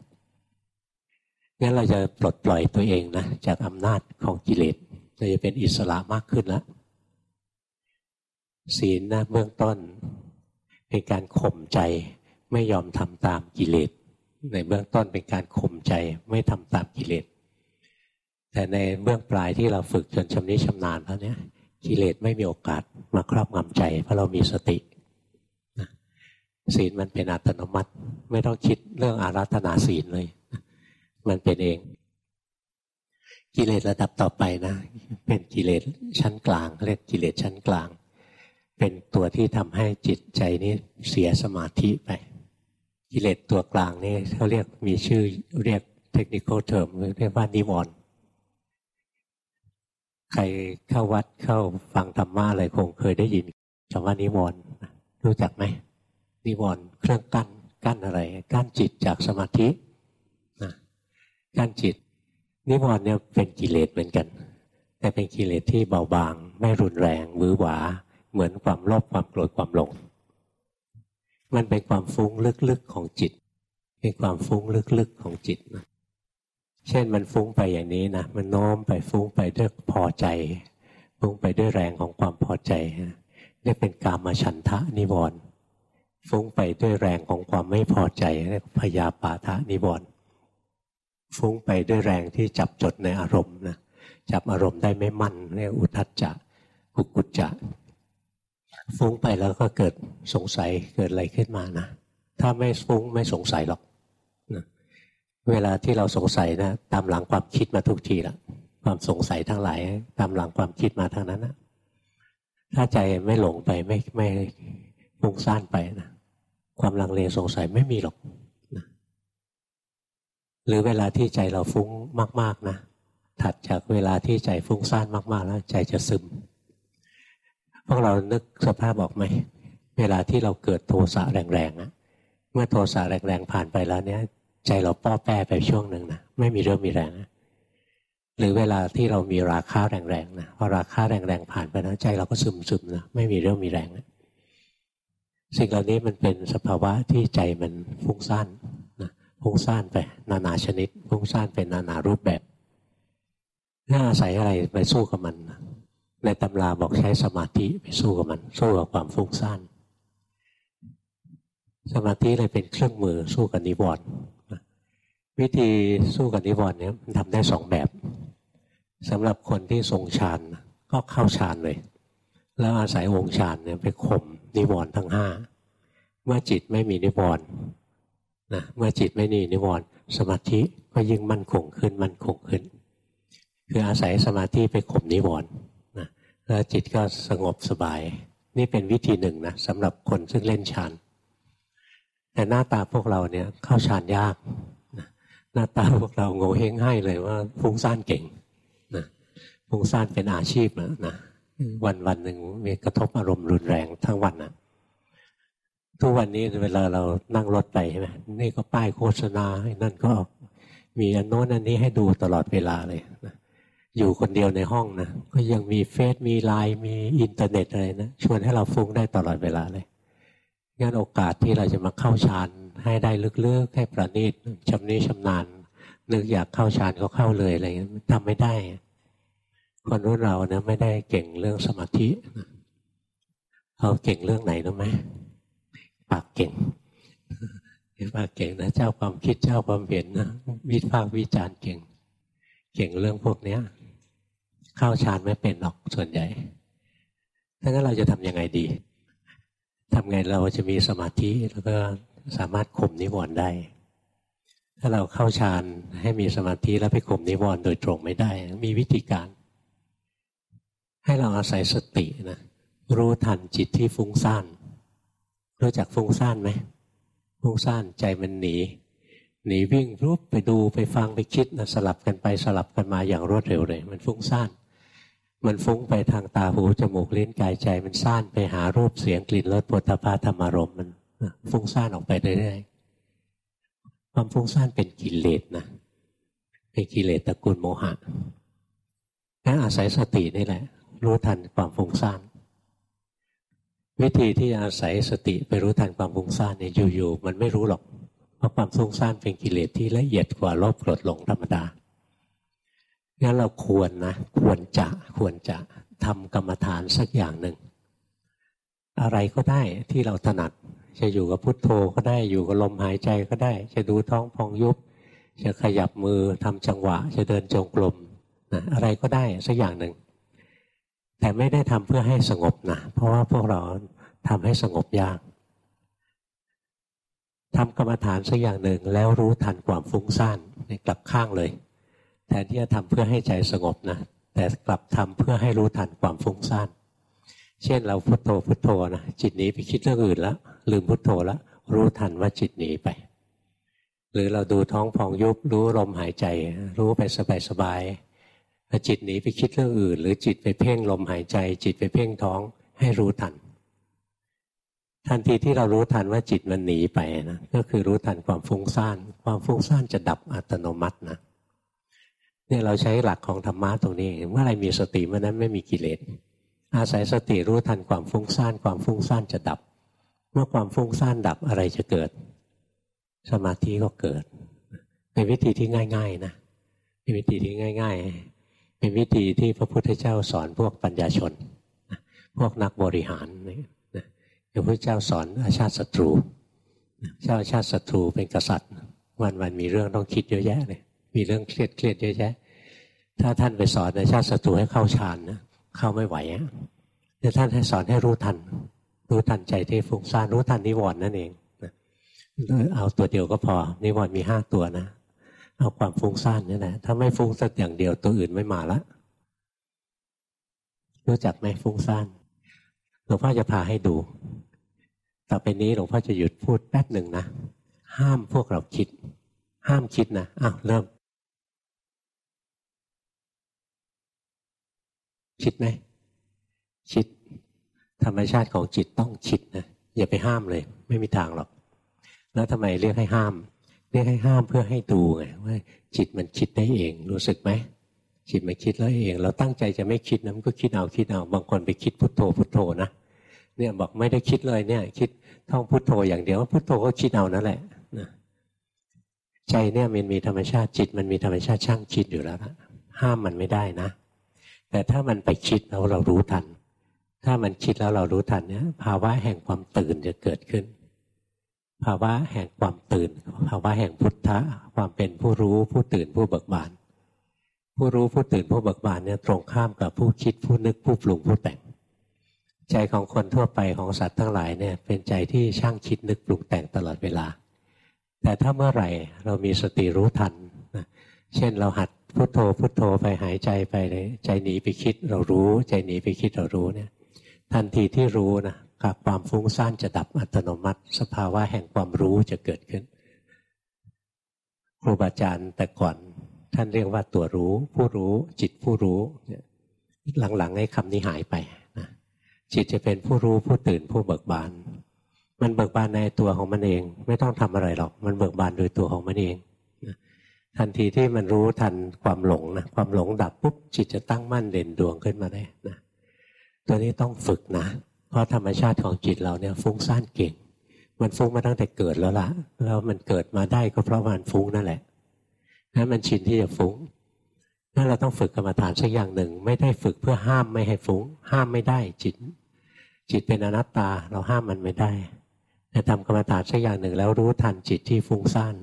งั้นเราจะปลดปล่อยตัวเองนะจากอำนาจของกิเลสเราจะเป็นอิสระมากขึ้นแล้วศีลนะเบื้องต้น เป็นการข่มใจไม่ยอมทำตามกิเลส ในเบื้องต้นเป็นการข่มใจไม่ทำตามกิเลส แต่ในเบื้องปลายที่เราฝึกจนชำนิชำนาญแล้วเนี่ยกิเลสไม่มีโอกาสมาครอบงำใจ เพราะเรามีสติศีลมันเป็นอัตโนมัติ ไม่ต้องคิดเรื่องอารัธนาศีลเลย มันเป็นเอง กิเลสระดับต่อไปนะ เป็นกิเลสชั้นกลางเรียกกิเลสชั้นกลาง เป็นตัวที่ทำให้จิตใจนี้เสียสมาธิไป กิเลสตัวกลางนี่เขาเรียกมีชื่อเรียกเทคนิคเทอมเรียกว่านิวรณ์ใครเข้าวัดเข้าฟังธรรมะอะไรคงเคยได้ยินคำว่านิวรณ์รู้จักไหมนิวรณ์เครื่องกั้นกั้นอะไร กั้นจิตจากสมาธินะกั้นจิต นิวรณ์เนี่ยเป็นกิเลสเหมือนกัน แต่เป็นกิเลสที่เบาบาง ไม่รุนแรงมือหวา เหมือนความโลภความโกรธความหลง มันเป็นความฟุ้งลึกๆของจิต เป็นความฟุ้งลึกๆของจิตนะเช่นมันฟุ้งไปอย่างนี้นะมันโน้มไปฟุ้งไปด้วยพอใจ ฟุ้งไปด้วยแรงของความพอใจเรียกเป็นกามฉันทะนิวรณ์ฟุ้งไปด้วยแรงของความไม่พอใจเรียกพยาปาทะนิวรณ์ฟุ้งไปด้วยแรงที่จับจดในอารมณ์นะจับอารมณ์ได้ไม่มั่นเรียกอุทัจจะกุกุจจะ ฟุ้งไปแล้วก็เกิดสงสัยเกิดอะไรขึ้นมานะถ้าไม่ฟุ้งไม่สงสัยหรอกนะเวลาที่เราสงสัยนะ ตามหลังความคิดมาทุกทีละความสงสัยทั้งหลาย ตามหลังความคิดมาทางนั้นนะถ้าใจไม่หลงไปไม่ไม่ฟุ้งซ่านไปนะความลังเลสงสัยไม่มีหรอกนะหรือเวลาที่ใจเราฟุ้งมาก ๆนะถัดจากเวลาที่ใจฟุ้งซ่านมาก ๆ แล้ว ใจจะซึม พวกเรานึกสภาพออกไหมเวลาที่เราเกิดโทสะแรงๆนะเมื่อโทสะแรงๆผ่านไปแล้วเนี้ยใจเราป้อแป้ไปช่วงหนึ่งนะไม่มีเรื่องมีแรงนะหรือเวลาที่เรามีราคาแรงๆนะพอราคาแรงๆผ่านไปแล้วใจเราก็ซึมๆนะไม่มีเรื่องมีแรงนะสิ่งเหล่านี้มันเป็นสภาวะที่ใจมันฟุ้งซ่านนะฟุ้งซ่านไปนานาชนิดฟุ้งซ่านเป็นนานารูปแบบน่าอาศัยอะไรไปสู้กับมัน ในตำราบอกใช้สมาธิไปสู้กับมัน สู้กับความฟุ้งซ่านสมาธิเลยเป็นเครื่องมือสู้กับนิวรณ์วิธีสู้กับนิวรณ์เนี่ยทำได้สองแบบสำหรับคนที่ทรงฌานก็เข้าฌานเลย แล้วอาศัยวงฌานเนี่ยไปข่มนิวรณ์ทั้งห้าเมื่อจิตไม่มีนิวรณ์นะเมื่อจิตไม่มีนิวรณ์สมาธิก็ยิ่งมั่นคงขึ้นมั่นคงขึ้น คืออาศัยสมาธิไปข่มนิวรณ์ แล้วจิตก็สงบสบาย นี่เป็นวิธีหนึ่งนะสำหรับคนซึ่งเล่นฌานแต่หน้าตาพวกเราเนี่ยเข้าฌานยากหน้าตาพวกเราโง่เฮงให้เลยว่าฟุ้งซ่านเก่งนะฟุ้งซ่านเป็นอาชีพนะนะวันวันหนึ่งมีกระทบอารมณ์รุนแรงทั้งวันนะทุกวันนี้เวลาเรานั่งรถไปใช่ไหมนี่ก็ป้ายโฆษณานั่นก็มีอันโน้นอันนี้ให้ดูตลอดเวลาเลยนะ อยู่คนเดียวในห้องนะก็ยังมีเฟซมีไลน์มีอินเทอร์เน็ตอะไรนะชวนให้เราฟุ้งได้ตลอดเวลาเลยงั้นโอกาสที่เราจะมาเข้าฌานให้ได้ลึกๆให้ประณีตชำนิชำนาญนึกอยากเข้าฌานก็เข้าเลยอะไรเงี้ยทำไม่ได้ คนรุ่นเราเนะไม่ได้เก่งเรื่องสมาธิเขาเก่งเรื่องไหนรู้ไหมปากเก่งปากเก่งนะเจ้าความคิดเจ้าความเห็นนะวิพากษ์วิจารณ์เก่ง เก่งเรื่องพวกเนี้ย เข้าฌานไม่เป็นหรอกส่วนใหญ่ถ้างั้นเราจะทำยังไงดีทำไงเราจะมีสมาธิแล้วก็สามารถข่มนิวรณ์ได้ ถ้าเราเข้าฌานให้มีสมาธิแล้วไปข่มนิวรณ์โดยตรงไม่ได้ มีวิธีการ ให้เราอาศัยสตินะรู้ทันจิตที่ฟุ้งซ่านรู้จักฟุ้งซ่านไหมฟุ้งซ่านใจมันหนี หนีวิ่งรูปไปดูไปฟังไปคิดนะสลับกันไปสลับกันมาอย่างรวดเร็วเลย มันฟุ้งซ่าน มันฟุ้งไปทางตาหูจมูกลิ้นกายใจ มันซ่านไปหารูปเสียงกลิ่นรสปุถะพาธรรมารมมันฟุ้งซ่านออกไปเรื่อยๆความฟุ้งซ่านเป็นกิเลสนะเป็นกิเลสตระกูลโมหะนั่นอาศัยสตินี่แหละ รู้ทันความฟุ้งซ่านวิธีที่อาศัยสติไปรู้ทันความฟุ้งซ่านเนี่ยอยู่ๆมันไม่รู้หรอกเพราะความฟุ้งซ่านเป็นกิเลสที่ละเอียดกว่าลภโกรธหลงธรรมดา งั้นเราควรนะควรจะควรจะทำกรรมฐานสักอย่างหนึ่ง อะไรก็ได้ที่เราถนัด จะอยู่กับพุทโธก็ได้อยู่กับลมหายใจก็ได้ จะดูท้องพองยุบ จะขยับมือทำจังหวะ จะเดินจงกรมนะอะไรก็ได้สักอย่างหนึ่ง แต่ไม่ได้ทำเพื่อให้สงบนะเพราะว่าพวกเราทำให้สงบยากทำกรรมฐานสักอย่างหนึ่งแล้วรู้ทันความฟุ้งซ่านกลับข้างเลย แทนที่จะทำเพื่อให้ใจสงบนะแต่กลับทำเพื่อให้รู้ทันความฟุ้งซ่านเช่นเราพุโทโธพุโทโธนะจิตหนีไปคิดเรื่องอื่นแล้วลืมพุโทโธแล้วรู้ทันว่าจิตหนีไป หรือเราดูท้องพองยุบรู้ลมหายใจ รู้ไปสบายถ้าจิตหนีไปคิดเรื่องอื่น หรือจิตไปเพ่งลมหายใจ จิตไปเพ่งท้องให้รู้ทัน ทันทีที่เรารู้ทันว่าจิตมันหนีไปนะก็คือรู้ทันความฟุ้งซ่าน ความฟุ้งซ่านจะดับอัตโนมัตินะ เนี่ยเราใช้หลักของธรรมะตรงนี้เมื่อไรมีสติเมื่อนั้นไม่มีกิเลสอาศัยสติรู้ทันความฟุ้งซ่านความฟุ้งซ่านจะดับ เมื่อความฟุ้งซ่านดับอะไรจะเกิด สมาธิก็เกิด เป็นวิธีที่ง่าย ๆนะเป็นวิธีที่ง่าย ๆ เป็นวิธีที่พระพุทธเจ้าสอนพวกปัญญาชน พวกนักบริหารพระพุทธเจ้าสอนอาชาติศัตรูเจ้าอาชาติศัตรูเป็นกษัตริย์ วันวันมีเรื่องต้องคิดเยอะแยะเลยมีเรื่องเครียดเครียดเยอะแยะ ถ้าท่านไปสอนอาชาติศัตรูให้เข้าฌานนะเข้าไม่ไหวอะแต่ท่านให้สอนให้รู้ทัน รู้ทันใจที่ฟุ้งซ่านรู้ทันนิวรณ์นั่นเองเอาตัวเดียวก็พอ นิวรณ์มีห้าตัวนะเอาความฟุ้งซ่านนี่แหละถ้าไม่ฟุ้งสักอย่างเดียวตัวอื่นไม่มาละรู้จักไหมฟุ้งซ่านหลวงพ่อจะพาให้ดู ต่อไปนี้หลวงพ่อจะหยุดพูดแป๊บหนึ่งนะห้ามพวกเราคิด ห้ามคิดนะอ้าวเริ่ม คิดไหมคิด ธรรมชาติของจิตต้องคิดนะอย่าไปห้ามเลย ไม่มีทางหรอก แล้วทำไมเรียกให้ห้าม เรียกให้ห้ามเพื่อให้ดูไงว่าจิตมันคิดได้เอง รู้สึกไหมจิตมันคิดแล้วเอง เราตั้งใจจะไม่คิดนะมันก็คิดเอาคิดเอา บางคนไปคิดพุทโธพุทโธนะเนี่ยบอกไม่ได้คิดเลยเนี่ย คิดท่องพุทโธอย่างเดียวพุทโธก็คิดเอานั่นแหละนะใจเนี่ยมันมีธรรมชาติจิตมันมีธรรมชาติช่างคิดอยู่แล้วนะห้ามมันไม่ได้นะ แต่ถ้ามันไปคิดแล้วเรารู้ทัน ถ้ามันคิดแล้วเรารู้ทันเนี่ยภาวะแห่งความตื่นจะเกิดขึ้น ภาวะแห่งความตื่น ภาวะแห่งพุทธะความเป็นผู้รู้ผู้ตื่นผู้เบิกบาน ผู้รู้ผู้ตื่นผู้เบิกบานเนี่ยตรงข้ามกับผู้คิดผู้นึกผู้ปรุงผู้แต่ง ใจของคนทั่วไปของสัตว์ทั้งหลายเนี่ยเป็นใจที่ช่างคิดนึกปรุงแต่งตลอดเวลา แต่ถ้าเมื่อไหร่เรามีสติรู้ทันนะเช่นเราหัด พุโทโธพุโทโธไปหายใจไปเลยใจหนีไปคิดเรารู้ ใจหนีไปคิดเรารู้เนี่ย ทันทีที่รู้นะกับความฟุ้งซ่านจะดับอัตโนมัติ สภาวะแห่งความรู้จะเกิดขึ้นครูบาอาจารย์แต่ก่อนท่านเรียกว่าตัวรู้ ผู้รู้จิตผู้รู้หลังๆให้คำนี้หายไปนะจิตจะเป็นผู้รู้ผู้ตื่นผู้เบิกบาน มันเบิกบานในตัวของมันเอง ไม่ต้องทำอะไรหรอก มันเบิกบานโดยตัวของมันเอง ทันทีที่มันรู้ทันความหลงนะความหลงดับปุ๊บจิตจะตั้งมั่นเด่นดวงขึ้นมาได้นะตัวนี้ต้องฝึกนะ เพราะธรรมชาติของจิตเราเนี่ยฟุ้งซ่านเก่ง มันฟุ้งมาตั้งแต่เกิดแล้วล่ะ แล้วมันเกิดมาได้ก็เพราะมันฟุ้งนั่นแหละนั้นมันชินที่จะฟุ้งนั่นเราต้องฝึกกรรมฐานสักอย่างหนึ่ง ไม่ได้ฝึกเพื่อห้ามไม่ให้ฟุ้ง ห้ามไม่ได้จิต จิตเป็นอนัตตาเราห้ามมันไม่ได้แต่ทำกรรมฐานสักอย่างหนึ่งแล้วรู้ทันจิตที่ฟุ้งซ่าน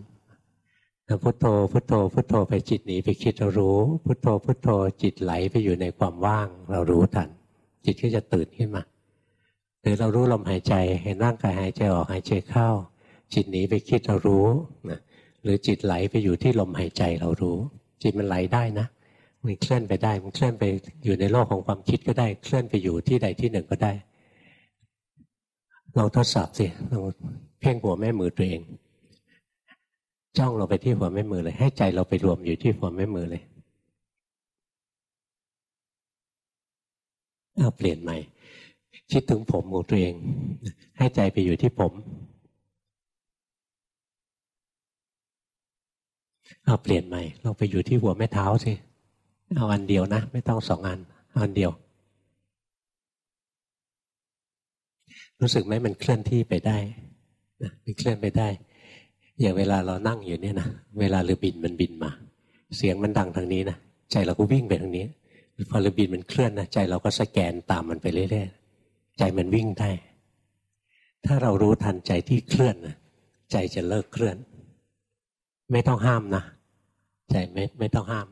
พุทโธพุทโธพุทโธไปจิตหนีไปคิดเรารู้ พุทโธพุทโธจิตไหลไปอยู่ในความว่าง เรารู้ทัน จิตก็จะตื่นขึ้นมาหรือเรารู้ลมหายใจเห็นร่างกายหายใจออกหายใจเข้า จิตหนีไปคิดเรารู้นะหรือจิตไหลไปอยู่ที่ลมหายใจเรารู้ จิตมันไหลได้นะมันเคลื่อนไปได้มันเคลื่อนไปอยู่ในโลกของความคิดก็ได้เคลื่อนไปอยู่ที่ใดที่หนึ่งก็ได้ลองทดสอบสิลองเพ่งหัวแม่มือตัวเอง จ้องเราไปที่หัวแม่มือเลย ให้ใจเราไปรวมอยู่ที่หัวแม่มือเลยเอาเปลี่ยนใหม่ คิดถึงผมของตัวเอง ให้ใจไปอยู่ที่ผมเอาเปลี่ยนใหม่เราไปอยู่ที่หัวแม่เท้าสิเอาอันเดียวนะ ไม่ต้องสองอันอันเดียว รู้สึกไหมมันเคลื่อนที่ไปได้นะมันเคลื่อนไปได้ อย่างเวลาเรานั่งอยู่เนี่ยนะเวลาเรือบินมันบินมา เสียงมันดังทางนี้นะใจเราก็วิ่งไปทางนี้พอเรือบินมันเคลื่อนนะใจเราก็สแกนตามมันไปเรื่อยๆใจมันวิ่งได้ ถ้าเรารู้ทันใจที่เคลื่อนนะใจจะเลิกเคลื่อน ไม่ต้องห้ามนะใจไม่ไม่ต้องห้าม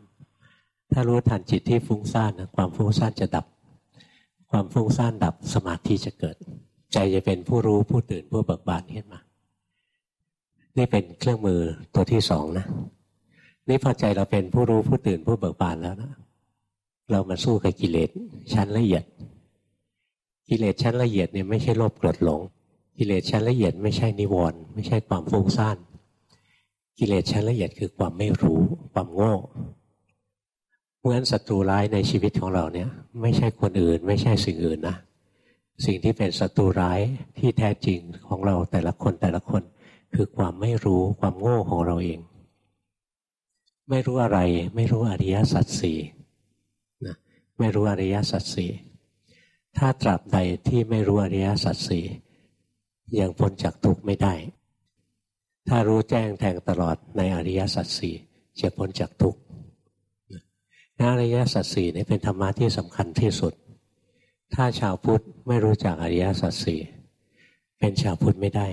ถ้ารู้ทันจิตที่ฟุ้งซ่านนะความฟุ้งซ่านจะดับ ความฟุ้งซ่านดับสมาธิจะเกิด ใจจะเป็นผู้รู้ผู้ตื่นผู้เบิกบานขึ้นมา นี่เป็นเครื่องมือตัวที่สองนะนี่พอใจเราเป็นผู้รู้ผู้ตื่นผู้เบิกบานแล้วนะเรามาสู้กับกิเลสชั้นละเอียด กิเลสชั้นละเอียดเนี่ยไม่ใช่โลภโกรธหลง กิเลสชั้นละเอียดไม่ใช่นิวรณ์ไม่ใช่ความฟุ้งซ่าน กิเลสชั้นละเอียดคือความไม่รู้ความโง่เพราะฉะนั้นศัตรูร้ายในชีวิตของเราเนี่ย ไม่ใช่คนอื่น ไม่ใช่สิ่งอื่นนะสิ่งที่เป็นศัตรูร้ายที่แท้จริงของเราแต่ละคนแต่ละคน คือความไม่รู้ความโง่ของเราเอง ไม่รู้อะไร ไม่รู้อริยสัจสี่นะไม่รู้อริยสัจสี่ถ้าตราบใดที่ไม่รู้อริยสัจสี่ยังพ้นจากทุกข์ไม่ได้ ถ้ารู้แจ้งแทงตลอดในอริยสัจสี่จะพ้นจากทุกข์อริยสัจสี่นี่เป็นธรรมะที่สำคัญที่สุด ถ้าชาวพุทธไม่รู้จักอริยสัจสี่เป็นชาวพุทธไม่ได้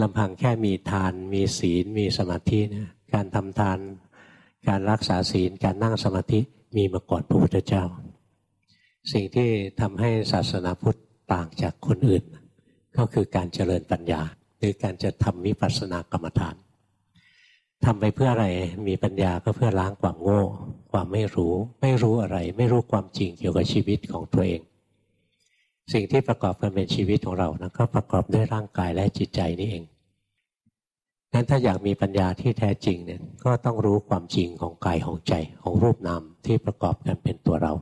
ลำพังแค่มีทาน มีศีล มีสมาธินะการทำทาน การรักษาศีล การนั่งสมาธิมีมาก่อนพระพุทธเจ้า สิ่งที่ทำให้ศาสนาพุทธต่างจากคนอื่น ก็คือการเจริญปัญญา หรือการจะทำวิปัสสนากรรมฐานทำไปเพื่ออะไรมีปัญญาก็เพื่อล้างความโง่ ความไม่รู้ ไม่รู้อะไร ไม่รู้ความจริงเกี่ยวกับชีวิตของตัวเอง สิ่งที่ประกอบกันเป็นชีวิตของเรานะก็ประกอบด้วยร่างกายและจิตใจนี่เองงั้นถ้าอยากมีปัญญาที่แท้จริงเนี่ยก็ต้องรู้ความจริงของกายของใจของรูปนามที่ประกอบกันเป็นตัวเรา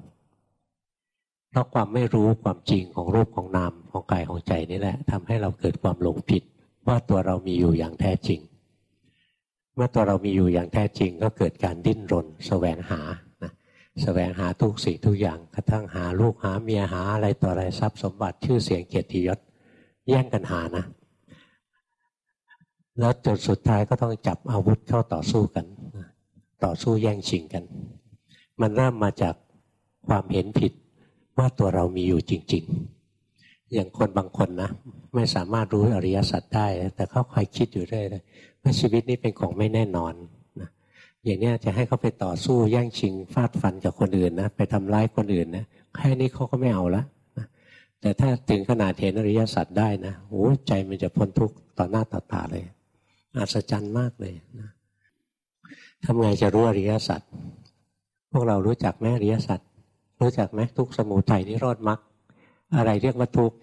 เพราะความไม่รู้ความจริงของรูปของนามของกายของใจนี่แหละทำให้เราเกิดความหลงผิด ว่าตัวเรามีอยู่อย่างแท้จริง เมื่อตัวเรามีอยู่อย่างแท้จริง ก็เกิดการดิ้นรนสแสวงหา แสวงหาทุกสิ่งทุกอย่างกระทั่งหาลูกหาเมียหาอะไรต่ออะไรทรัพย์สมบัติชื่อเสียงเกียรติยศแย่งกันหานะแล้วจนสุดท้ายก็ต้องจับอาวุธเข้าต่อสู้กัน ต่อสู้แย่งชิงกัน มันเริ่มมาจากความเห็นผิดว่าตัวเรามีอยู่จริง ๆ อย่างคนบางคนนะ ไม่สามารถรู้อริยสัจได้ แต่เขาคอยคิดอยู่เรื่อยเลยว่าชีวิตนี้เป็นของไม่แน่นอน อย่างนี้จะให้เขาไปต่อสู้แย่งชิงฟาดฟันกับคนอื่นนะไปทำร้ายคนอื่นนะแค่นี้เขาก็ไม่เอาละแต่ถ้าถึงขนาดเห็นอริยสัจได้นะโอ้ใจมันจะพ้นทุกข์ต่อหน้าต่อตาเลยอัศจรรย์มากเลยนะทำไงจะรู้อริยสัจพวกเรารู้จักไหมอริยสัจรู้จักไหมทุกสมุทัยนิโรธมรรคอะไรเรียกว่าทุกข์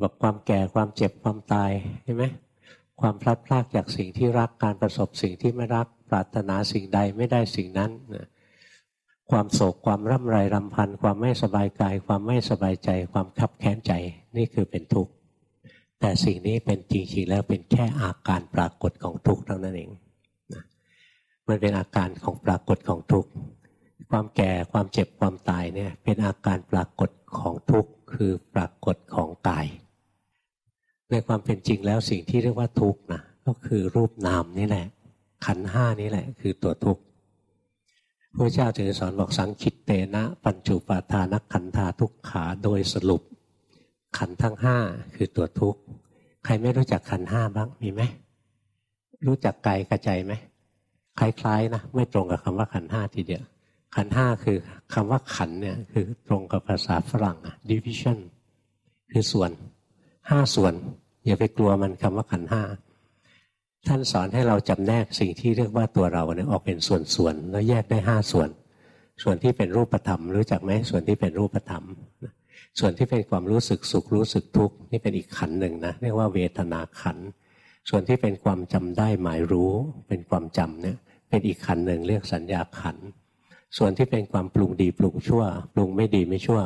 บอกความแก่ความเจ็บความตายใช่ไหม ความพลัดพรากจากสิ่งที่รักการประสบสิ่งที่ไม่รักปรารถนาสิ่งใดไม่ได้สิ่งนั้นความโศกความร่ำไรรำพัน ความไม่สบายกาย ความไม่สบายใจ ความขับแค้นใจนี่คือเป็นทุกข์แต่สิ่งนี้เป็นจริงๆแล้วเป็นแค่อาการปรากฏของทุกข์เท่านั้นเองมันเป็นอาการของปรากฏของทุกข์ความแก่ความเจ็บความตายเนี่ยเป็นอาการปรากฏของทุกข์คือปรากฏของกาย ในความเป็นจริงแล้วสิ่งที่เรียกว่าทุกข์นะก็คือรูปนามนี่แหละ ขันห้านี่แหละ คือตัวทุกข์พระเจ้าถึงสอนบอกสังคิตเตนะปัญจุปาทานขันธาทุกขาโดยสรุป ขันทั้งห้าคือตัวทุกข์ใครไม่รู้จักขันห้าบ้างมีไหมรู้จักกายกระใจไหมคล้ายๆนะไม่ตรงกับคำว่าขันห้าทีเดียวขันห้าคือคำว่าขันเนี่ยคือตรงกับภาษาฝรั่งอะ division คือส่วน ห้าส่วน อย่าไปกลัวมันคำว่าขันห้าท่านสอนให้เราจำแนกสิ่งที่เรียกว่าตัวเราเนี่ยออกเป็นส่วนๆแล้วแยกได้ห้าส่วน ส่วนที่เป็นรูปธรรมรู้จักไหมส่วนที่เป็นรูปธรรม ส่วนที่เป็นความรู้สึกสุขรู้สึกทุกข์นี่เป็นอีกขันหนึ่งนะเรียกว่าเวทนาขัน ส่วนที่เป็นความจำได้หมายรู้ เป็นความจำเนี่ยเป็นอีกขันหนึ่งเรียกสัญญาขัน ส่วนที่เป็นความปรุงดีปรุงชั่ว ปรุงไม่ดีไม่ชั่ว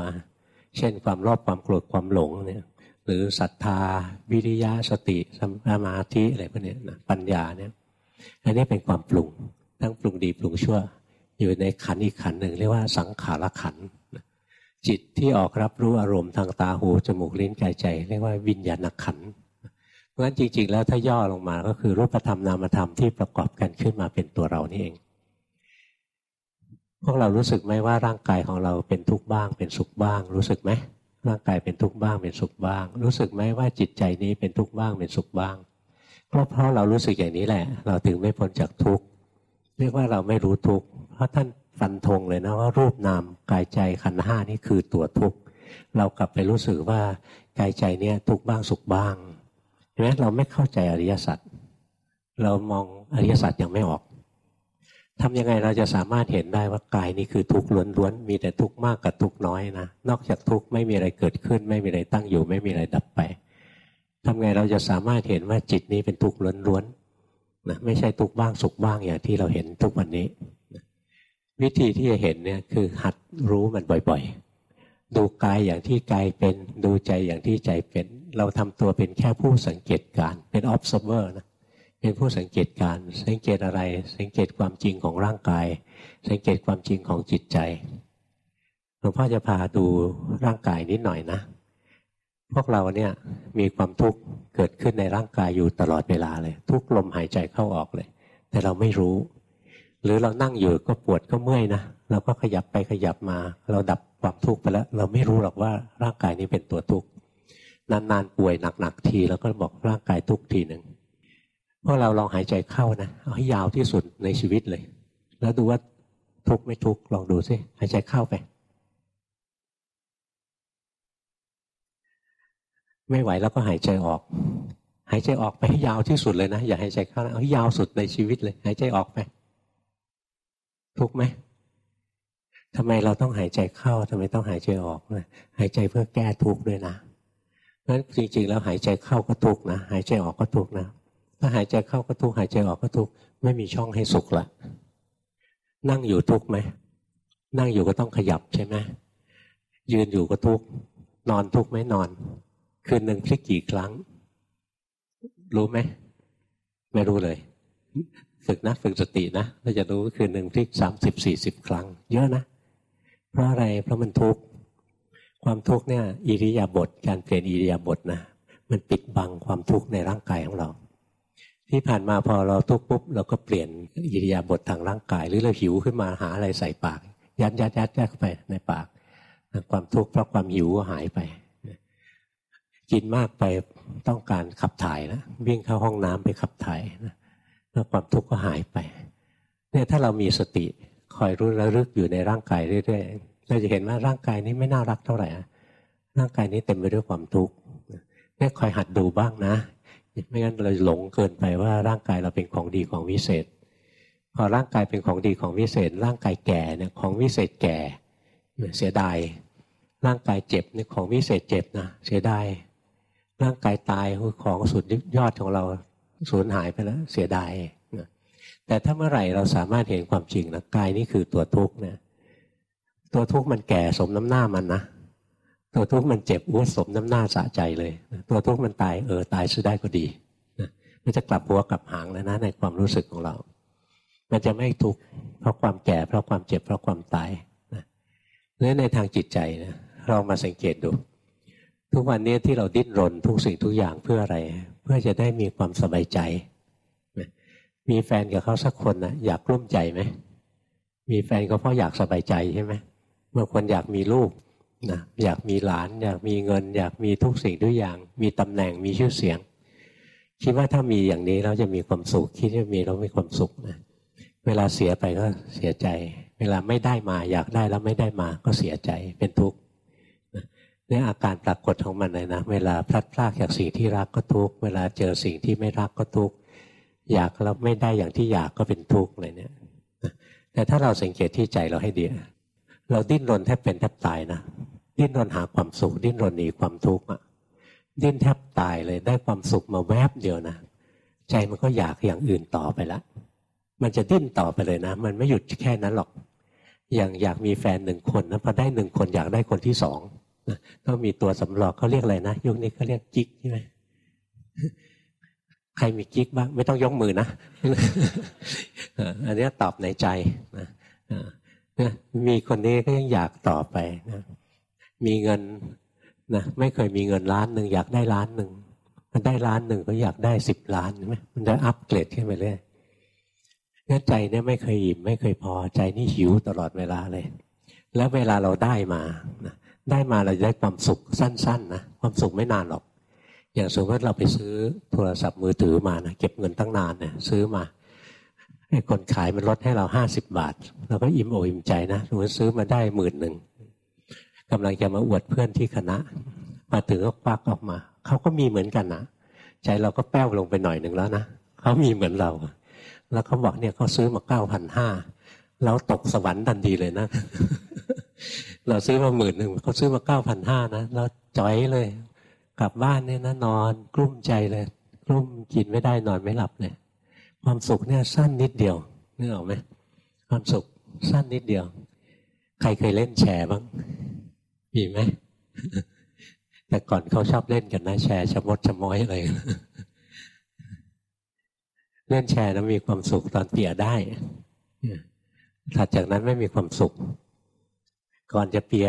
เช่นความรอบความโกรธความหลงเนี่ย หรือศรัทธา วิริยะสติสมาธิอะไรพวกนี้นะปัญญาเนี่ยอันนี้เป็นความปรุงทั้งปรุงดีปรุงชั่ว อยู่ในขันอีกขันหนึ่งเรียกว่าสังขารขันจิตที่ออกรับรู้อารมณ์ทางตาหูจมูกลิ้นกายใจ เรียกว่าวิญญาณขันเพราะฉะนั้นจริง ๆ แล้วถ้าย่อลงมาก็คือรูปธรรมนามธรรมที่ประกอบกันขึ้นมาเป็นตัวเรานี่เอง พวกเรารู้สึกไหมว่าร่างกายของเราเป็นทุกข์บ้าง เป็นสุขบ้าง รู้สึกไหม ร่างกายเป็นทุกข์บ้างเป็นสุขบ้าง รู้สึกไหมว่าจิตใจนี้เป็นทุกข์บ้างเป็นสุขบ้างก็เพราะเรารู้สึกอย่างนี้แหละ เราถึงไม่พ้นจากทุกข์เรียกว่าเราไม่รู้ทุกข์เพราะท่านฟันธงเลยนะว่ารูปนามกายใจขันห้านี่คือตัวทุกข์เรากลับไปรู้สึกว่ากายใจเนี่ยทุกข์บ้างสุขบ้างเห็นไหมเราไม่เข้าใจอริยสัจเรามองอริยสัจยังไม่ออก ทำยังไงเราจะสามารถเห็นได้ว่ากายนี้คือทุกข์ล้วนๆ มีแต่ทุกข์มากกับทุกข์น้อยนะ นอกจากทุกข์ไม่มีอะไรเกิดขึ้น ไม่มีอะไรตั้งอยู่ ไม่มีอะไรดับไปทำไงเราจะสามารถเห็นว่าจิตนี้เป็นทุกข์ล้วนๆนะไม่ใช่ทุกข์บ้างสุขบ้างอย่างที่เราเห็นทุกวันนี้ วิธีที่จะเห็นเนี่ยคือหัดรู้มันบ่อยๆ ดูกายอย่างที่กายเป็น ดูใจอย่างที่ใจเป็น เราทำตัวเป็นแค่ผู้สังเกตการเป็น observer นะ เป็นผู้สังเกตการ สังเกตอะไร สังเกตความจริงของร่างกาย สังเกตความจริงของจิตใจหลวงพ่อจะพาดูร่างกายนิดหน่อยนะ พวกเราเนี่ยมีความทุกข์เกิดขึ้นในร่างกายอยู่ตลอดเวลาเลย ทุกลมหายใจเข้าออกเลย แต่เราไม่รู้ หรือเรานั่งอยู่ก็ปวดก็เมื่อยนะเราก็ขยับไปขยับมา เราดับความทุกข์ไปแล้ว เราไม่รู้หรอกว่าร่างกายนี้เป็นตัวทุกข์นานๆป่วยหนักๆที แล้วก็บอกร่างกายทุกทีหนึ่ง พวกเราลองหายใจเข้านะเอาให้ยาวที่สุดในชีวิตเลย แล้วดูว่าทุกไม่ทุกลองดูสิหายใจเข้าไป ไม่ไหวแล้วก็หายใจออก หายใจออกไปให้ยาวที่สุดเลยนะอย่าหายใจเข้าเอาให้ยาวสุดในชีวิตเลย หายใจออกไป ทุกไหมทำไมเราต้องหายใจเข้าทำไมต้องหายใจออกนะหายใจเพื่อแก้ทุกข์ด้วยนะนั้นจริงๆแล้วหายใจเข้าก็ทุกข์นะหายใจออกก็ทุกข์นะ ถ้าหายใจเข้าก็ทุกหายใจออกก็ทุกไม่มีช่องให้สุขละนั่งอยู่ทุกไหมนั่งอยู่ก็ต้องขยับใช่ไหมยืนอยู่ก็ทุกนอนทุกไหมนอน คืนหนึ่งพลิกกี่ครั้ง รู้ไหมไม่รู้เลย ฝึกนะฝึกสตินะเราจะรู้คืนหนึ่งพลิกสามสิบสี่สิบครั้ง เยอะนะเพราะอะไรเพราะมันทุกข์ความทุกข์เนี่ยอิริยาบถการเปลี่ยนอิริยาบถนะมันปิดบังความทุกข์ในร่างกายของเรา ที่ผ่านมาพอเราทุกปุ๊บเราก็เปลี่ยนอิริยาบถทางร่างกาย หรือเราหิวขึ้นมาหาอะไรใส่ปาก ยัดยัดยัดยัดเข้าไปในปากความทุกข์เพราะความหิวก็หายไปกินมากไปต้องการขับถ่ายนะวิ่งเข้าห้องน้ำไปขับถ่ายนะแล้วความทุกข์ก็หายไปเนี่ยถ้าเรามีสติคอยรู้ระลึกอยู่ในร่างกายเรื่อยๆเราจะเห็นว่าร่างกายนี้ไม่น่ารักเท่าไหร่ร่างกายนี้เต็มไปด้วยความทุกข์เนี่ยคอยหัดดูบ้างนะ ไม่งั้นเราหลงเกินไปว่าร่างกายเราเป็นของดีของวิเศษ พอร่างกายเป็นของดีของวิเศษ ร่างกายแก่เนี่ยของวิเศษแก่เสียดายร่างกายเจ็บเนี่ยของวิเศษเจ็บนะเสียดายร่างกายตายของสุดยอดของเราสูญหายไปแล้วเสียดายแต่ถ้าเมื่อไหร่เราสามารถเห็นความจริงนะกายนี่คือตัวทุกข์เนี่ยตัวทุกข์มันแก่สมน้ำหน้ามันนะ ตัวทุกข์มันเจ็บอ้วนสมน้ำหน้าสะใจเลย ตัวทุกข์มันตายเออตายซะได้ก็ดีมันจะกลับหัวกลับหางแล้วนะในความรู้สึกของเรา มันจะไม่ทุกข์เพราะความแก่เพราะความเจ็บเพราะความตายนะนี่ในทางจิตใจนะเรามาสังเกตดู ทุกวันนี้ที่เราดิ้นรนทุกสิ่งทุกอย่างเพื่ออะไร เพื่อจะได้มีความสบายใจ มีแฟนกับเขาสักคนนะอยากกลุ้มใจไหมมีแฟนก็เพราะอยากสบายใจใช่ไหมเมื่อคนอยากมีลูก นะอยากมีหลาน อยากมีเงิน อยากมีทุกสิ่งทุกอย่าง มีตำแหน่งมีชื่อเสียง คิดว่าถ้ามีอย่างนี้เราจะมีความสุข คิดว่ามีเราไมีความสุขนะเวลาเสียไปก็เสียใจ เวลาไม่ได้มา อยากได้แล้วไม่ได้มาก็เสียใจเป็นทุกข์นี่อาการปรากฏของมันเลยนะ เวลาพลัดพรากจากสิ่งที่รักก็ทุกข์เวลาเจอสิ่งที่ไม่รักก็ทุกข์อยากแล้วไม่ได้อย่างที่อยากก็เป็นทุกข์เลยเนี่ยแต่ถ้าเราสังเกตที่ใจเราให้ดีเราดิ้นรนแทบเป็นแทบตายนะ ดิ้นรนหาความสุข ดิ้นรนหนีความทุกข์อะดิ้นแทบตายเลยได้ความสุขมาแวบเดียวนะ ใจมันก็อยากอย่างอื่นต่อไปละ มันจะดิ้นต่อไปเลยนะ มันไม่หยุดแค่นั้นหรอก อย่างอยากมีแฟนหนึ่งคนนะพอได้หนึ่งคนอยากได้คนที่สองต้องมีตัวสำรองเขาเรียกอะไรนะยุคนี้เขาเรียกจิกใช่ไหมใครมีกิ๊กบ้างไม่ต้องยกมือนะอันนี้ตอบในใจนะมีคนนี้ก็ยังอยากต่อไปนะ มีเงินนะไม่เคยมีเงินล้านหนึ่งอยากได้ล้านหนึ่งมันได้ล้านหนึ่งก็อยากได้สิบล้านใช่ไหมมันจะอัปเกรดขึ้นไปเรื่อยงั้นใจเนี่ยไม่เคยอิ่มไม่เคยพอใจนี่หิวตลอดเวลาเลย แล้วเวลาเราได้มานะได้มาเราจะได้ความสุขสั้นๆนะความสุขไม่นานหรอก อย่างสมมติเราไปซื้อโทรศัพท์มือถือมานะเก็บเงินตั้งนานเนี่ยซื้อมาไอ้คนขายมันลดให้เราห้าสิบบาท เราก็อิ่มอกอิ่มใจนะสมมติซื้อมาได้หมื่นหนึ่ง กำลังจะมาอวดเพื่อนที่คณะ มาถึงก็ควักออกมา เขาก็มีเหมือนกันนะใจเราก็แป้วลงไปหน่อยหนึ่งแล้วนะเขามีเหมือนเรา แล้วเขาบอกเนี่ยเขาซื้อมาเก้าพันห้าเราตกสวรรค์ทันทีเลยนะ เราซื้อมาหมื่นหนึ่งเขาซื้อมาเก้าพันห้านะเราจ่อยเลย กลับบ้านเนี่ยนะนอนกลุ้มใจเลยกลุ้มกินไม่ได้นอนไม่หลับเลยความสุขเนี่ยสั้นนิดเดียวนึกออกไหมความสุขสั้นนิดเดียว ใครเคยเล่นแชร์บ้าง มีไหมแต่ก่อนเขาชอบเล่นกันนะแชร์ชมดชม้อยอะไรเล่นแชร์แล้วมีความสุขตอนเปียได้ถัดจากนั้นไม่มีความสุข ก่อนจะเปีย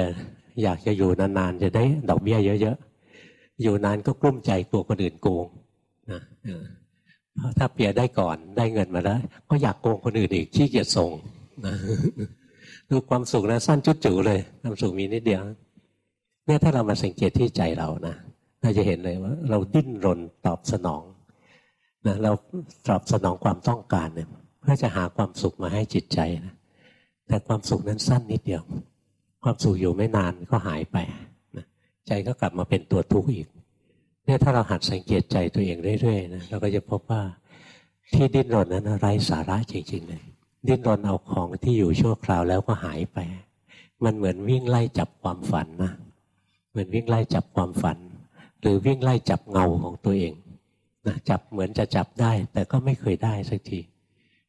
อยากจะอยู่นานๆจะได้ดอกเบี้ยเยอะๆอยู่นานก็กลุ้มใจกลัวคนอื่นโกงนะถ้าเปียได้ก่อนได้เงินมาแล้ว ก็อยากโกงคนอื่นอีกขี้เกียจส่งนะดูความสุขนะสั้นจุดจูเลยความสุขมีนิดเดียว เนี่ยถ้าเรามาสังเกตที่ใจเรานะเราจะเห็นเลยว่า เราดิ้นรนตอบสนองนะเราตอบสนองความต้องการเนี่ยเพื่อจะหาความสุขมาให้จิตใจนะแต่ความสุขนั้นสั้นนิดเดียว ความสุขอยู่ไม่นานก็หายไปนะใจก็กลับมาเป็นตัวทุกข์อีกเนี่ยถ้าเราหัดสังเกตใจตัวเองเรื่อยๆนะเราก็จะพบว่าที่ดิ้นรนนั้นไร้สาระจริงๆเลยดิ้นรนเอาของที่อยู่ชั่วคราวแล้วก็หายไป มันเหมือนวิ่งไล่จับความฝันนะ เหมือนวิ่งไล่จับความฝัน หรือวิ่งไล่จับเงาของตัวเองนะจับเหมือนจะจับได้ แต่ก็ไม่เคยได้สักที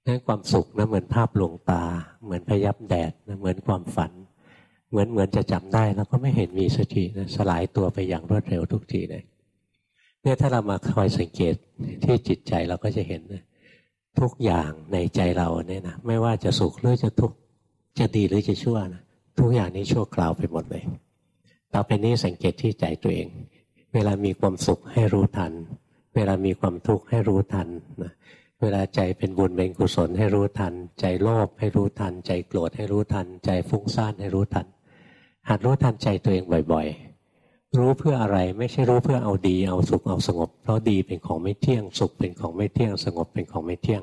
นั้นความสุขนะเหมือนภาพลวงตา เหมือนพยับแดดนะเหมือนความฝัน เหมือนเหมือนจะจับได้แล้วก็ไม่เห็นมีสักทีนะสลายตัวไปอย่างรวดเร็วทุกทีเลยเนี่ยถ้าเรามาคอยสังเกตที่จิตใจเราก็จะเห็นนะทุกอย่างในใจเราเนี่ยนะไม่ว่าจะสุขหรือจะทุกข์จะดีหรือจะชั่วนะทุกอย่างนี้ชั่วคราวไปหมดเลย ต่อไปนี้สังเกตที่ใจตัวเอง เวลามีความสุขให้รู้ทัน เวลามีความทุกข์ให้รู้ทันนะเวลาใจเป็นบุญเป็นกุศลให้รู้ทัน ใจโลภให้รู้ทัน ใจโกรธให้รู้ทัน ใจฟุ้งซ่านให้รู้ทัน หัดรู้ทันใจตัวเองบ่อย ๆ รู้เพื่ออะไรไม่ใช่รู้เพื่อเอาดีเอาสุขเอาสงบ เพราะดีเป็นของไม่เที่ยงสุขเป็นของไม่เที่ยงสงบเป็นของไม่เที่ยง